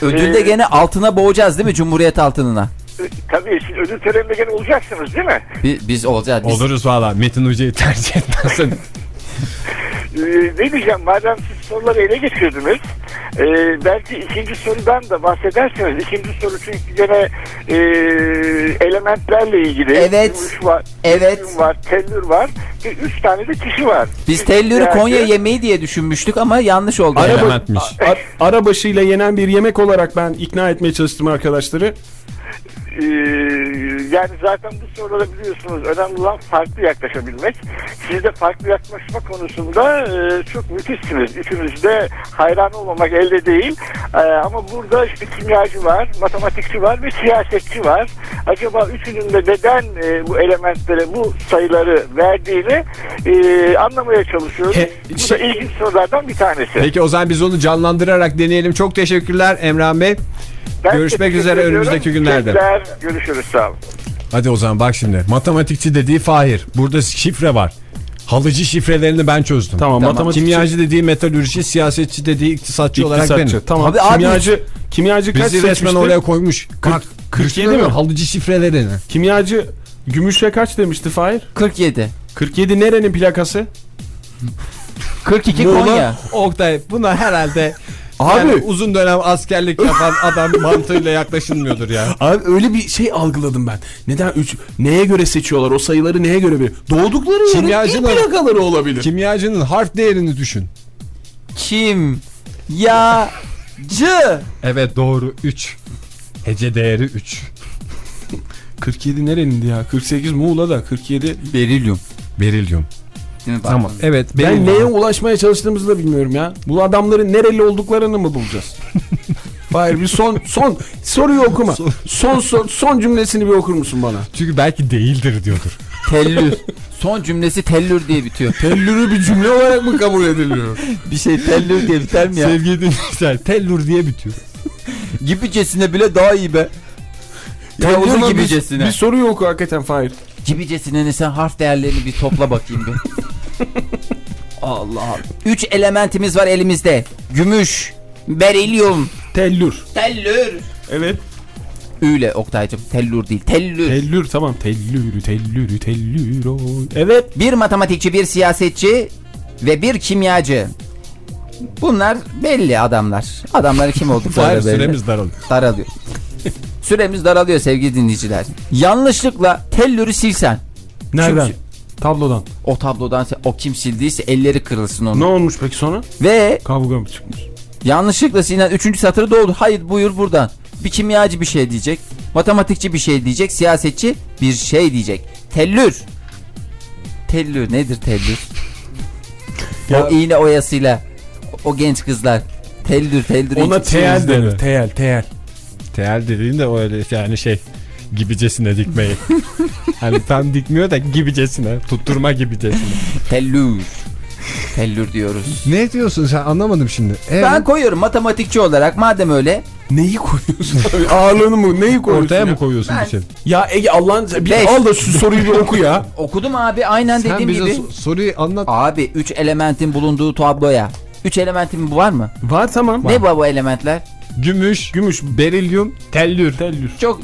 Ödülde Ee, gene altına boğacağız değil mi? Cumhuriyet altınına. Ee, tabii siz ödül töreninde gene olacaksınız değil mi? Biz, biz olacağız. Biz, Oluruz valla Metin Hoca'yı tercih etmezsen. [laughs] Ee, ne diyeceğim madem siz soruları ele geçirdiniz e, belki ikinci sorudan da bahsederseniz ikinci soru çünkü gene e, elementlerle ilgili Evet. gümüş var, Evet. var, tellür var ve üç tane de kişi var. Biz tellürü Yani- Konya yemeği diye düşünmüştük ama yanlış oldu. Araba- Elementmiş. Ar- arabaşıyla yenen bir yemek olarak ben ikna etmeye çalıştım arkadaşları. E, yani zaten bu sorulara biliyorsunuz önemli olan farklı yaklaşabilmek. Siz de farklı yaklaşma konusunda e, çok müthişsiniz. Üçünüz de hayran olmamak elde değil. E, ama burada işte kimyacı var, matematikçi var ve siyasetçi var. Acaba üçünün de neden e, bu elementlere bu sayıları verdiğini e, anlamaya çalışıyoruz. He, bu şey- da ilginç sorulardan bir tanesi. Peki o zaman biz onu canlandırarak deneyelim. Çok teşekkürler Emrah Bey. Ben Görüşmek üzere ediyorum. önümüzdeki günlerde. Teşekkürler. Görüşürüz sağ olun. Hadi o zaman bak şimdi. Matematikçi dediği Fahir. Burada şifre var. Halıcı şifrelerini ben çözdüm. Tamam, matematikçi- Kimyacı dediği metalürji, siyasetçi dediği iktisatçı, olarak İktisatçı. benim. Tamam. Abi, abi- kimyacı kimyacı kaç Bizi resmen oraya koymuş. Kırk- Bak, 47 düşünüyor mi? Halıcı şifrelerini. Kimyacı gümüşe kaç demişti Fahir? 47. 47 nerenin plakası? 42 Muğla, Konya. Oktay buna herhalde Abi. yani uzun dönem askerlik yapan adam [laughs] mantığıyla yaklaşılmıyordur ya. Abi öyle bir şey algıladım ben. Neden 3 neye göre seçiyorlar? O sayıları neye göre veriyor? Doğdukları yerin Kimyacının- ilk plakaları olabilir. Kimyacının harf değerini düşün. Kim? Ya. Cı. Evet doğru 3. Hece değeri 3. 47 nerenindi ya? 48 Muğla'da 47. Berilyum. Berilyum. Değil mi? Tamam. Evet. Ben neye ulaşmaya çalıştığımızı da bilmiyorum ya. Bu adamların nereli olduklarını mı bulacağız? [laughs] Hayır bir son son soruyu okuma. Son son, son cümlesini bir okur musun bana? Çünkü belki değildir diyordur. Tellür. Son cümlesi tellür diye bitiyor. Tellürü bir cümle olarak mı kabul ediliyor? Bir şey tellür diye biter mi ya? Sevgili dinleyiciler tellur diye bitiyor. Gibicesine bile daha iyi be. Ya o Tellür zaman bir, gibicesine. bir soruyu oku hakikaten Fahir. Gibicesine sen harf değerlerini bir topla bakayım bir. [laughs] Allah. Üç elementimiz var elimizde. Gümüş, berilyum, Tellür. tellür. Evet. Öyle Oktay'cım. Tellür değil. Tellür. Tellür tamam. Tellürü tellürü tellür. Evet. bir matematikçi, bir siyasetçi ve bir kimyacı. Bunlar belli adamlar. Adamların kim [laughs] oldukları belli. süremiz daralıyor. daralıyor. Süremiz daralıyor sevgili dinleyiciler. Yanlışlıkla tellürü silsen. Nereden? Kim- Tablodan. O tablodan se- o kim sildiyse elleri kırılsın onun. Ne olmuş peki sonra? Ve Kavga mı çıkmış? yanlışlıkla silinen 3. satırı doldu. Hayır buyur buradan. Bir kimyacı bir şey diyecek. Matematikçi bir şey diyecek. Siyasetçi bir şey diyecek. Tellür. Tellür nedir tellür? [laughs] Ya- O iğne oyasıyla o genç kızlar. Tellür tellür. Ona teyel denir. Teyel teyel. Tel dediğin de öyle yani şey gibicesine dikmeyi. [laughs] hani tam dikmiyor da gibicesine tutturma gibicesine. Tellür. Tellür diyoruz. ne diyorsun sen anlamadım şimdi. Ben koyuyorum matematikçi olarak madem öyle. Neyi koyuyorsun? [laughs] Ağırlığını mı? Neyi koyuyorsun? Ortaya ya? mı koyuyorsun Ben- bir şey? Ya Ege Allah'ın bir Beş. al da şu soruyu bir oku ya. [laughs] Okudum abi aynen Sen dediğim bize gibi. so- soruyu anlat. Abi 3 elementin bulunduğu tabloya. 3 elementin bu var mı? Var tamam. Ne bu bu elementler? Gümüş, Gümüş, berilyum, tellür. tellür. Çok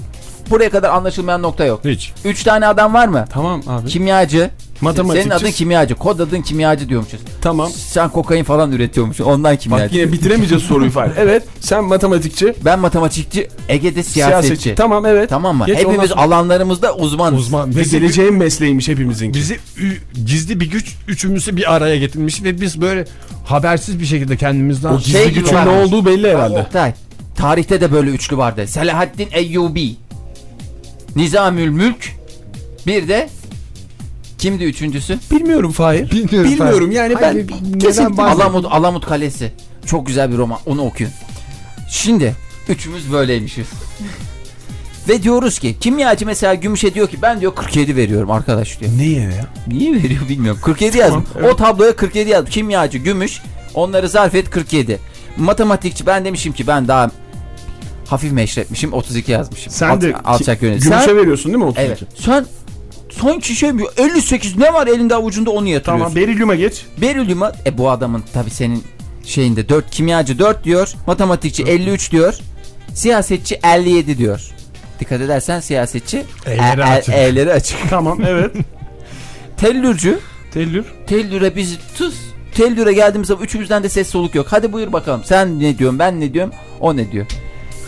buraya kadar anlaşılmayan nokta yok. Hiç. 3 tane adam var mı? Tamam abi. Kimyacı. Matematikçi. Senin adın kimyacı. Kod adın kimyacı diyormuşuz. Tamam. Sen kokain falan üretiyormuşsun. Ondan kimyacı. Bak yine bitiremeyeceğiz soruyu Fahir. [laughs] Evet sen matematikçi, Ben matematikçi, Ege'de siyasetçi. siyasetçi. Tamam evet. Tamam mı? Geç Hepimiz sonra- alanlarımızda uzmanız. Uzman. Ve geleceğin mesleğiymiş hepimizin. bizi gizli bir güç üçümüzü bir araya getirmiş ve biz böyle habersiz bir şekilde kendimizden O gizli Şey gücün ne olduğu belli herhalde. Oktay. Tarihte de böyle üçlü vardı. Selahaddin Eyyubi. Nizamül Mülk. Bir de kimdi üçüncüsü? Bilmiyorum Fahir. Bilmiyorum, Bilmiyorum yani ben Hayır, kesin neden bahsediyorsun? Alamut, Alamut Kalesi. Çok güzel bir roman. Onu okuyun. Şimdi üçümüz böyleymişiz. [laughs] Ve diyoruz ki kimyacı mesela Gümüş'e diyor ki ben diyor 47 veriyorum arkadaş diyor. Neye ya? Niye veriyor bilmiyorum. 47 yazdım. O tabloya 47 yazdım. Kimyacı Gümüş onları zarf et 47. Matematikçi ben demişim ki ben daha hafif meşretmişim 32 yazmışım. Sen Alt- de alçak yönetici. Gümüşe Sen, veriyorsun değil mi 32? evet. Sen sanki şey mi 58 ne var elinde avucunda onu yatırıyorsun. Tamam berilyuma geç. Berilyuma e bu adamın tabi senin şeyinde 4 kimyacı 4 diyor. Matematikçi 53 diyor. Siyasetçi 57 diyor. Dikkat edersen siyasetçi Elleri e- e- açık. E'leri açık. [laughs] Tamam evet. Tellürcü Tellür. Tellür'e biz tuz. Tellür'e geldiğimiz zaman üçümüzden de ses soluk yok. Hadi buyur bakalım. Sen ne diyorsun ben ne diyorum o ne diyor.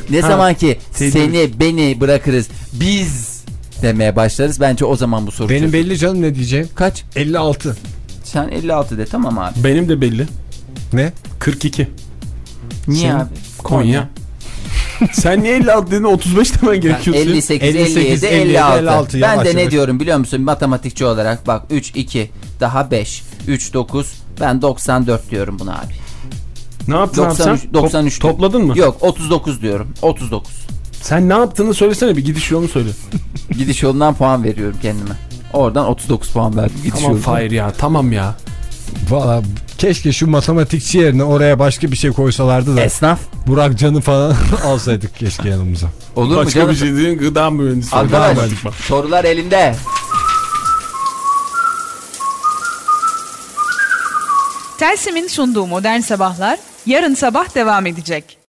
Ne Ha, zaman ki tellür. seni beni bırakırız biz demeye başlarız. Bence o zaman bu soru Benim çözülür. belli canım ne diyeceğim. Kaç? 56. Sen 56 de tamam abi. Benim de belli. Ne? 42. Niye Senin? abi? Konya. Sen niye 56 dedin 35 demen gerekiyor. senin. 58, 58, 57, 57, 56. 56, ben yavaş de ne yavaş. diyorum biliyor musun matematikçi olarak bak 3, 2 daha 5, 3, 9 ben 94 diyorum buna abi. Ne yaptın abi 93, sen? 93 Top- topladın mı? Yok 39 diyorum 39. Sen ne yaptığını söylesene bir gidiş yolunu söyle. [laughs] Gidiş yolundan puan veriyorum kendime. Oradan 39 puan verdim gidiş tamam yolundan. Fahir ya tamam ya. Valla keşke şu matematikçi yerine oraya başka bir şey koysalardı da Esnaf Burak Can'ı falan [laughs] alsaydık keşke yanımıza. olur mu Başka canım? bir şey değil gıda mühendisi. Arkadaş Gıda mühendisi. sorular elinde. Telsim'in sunduğu Modern Sabahlar yarın sabah devam edecek.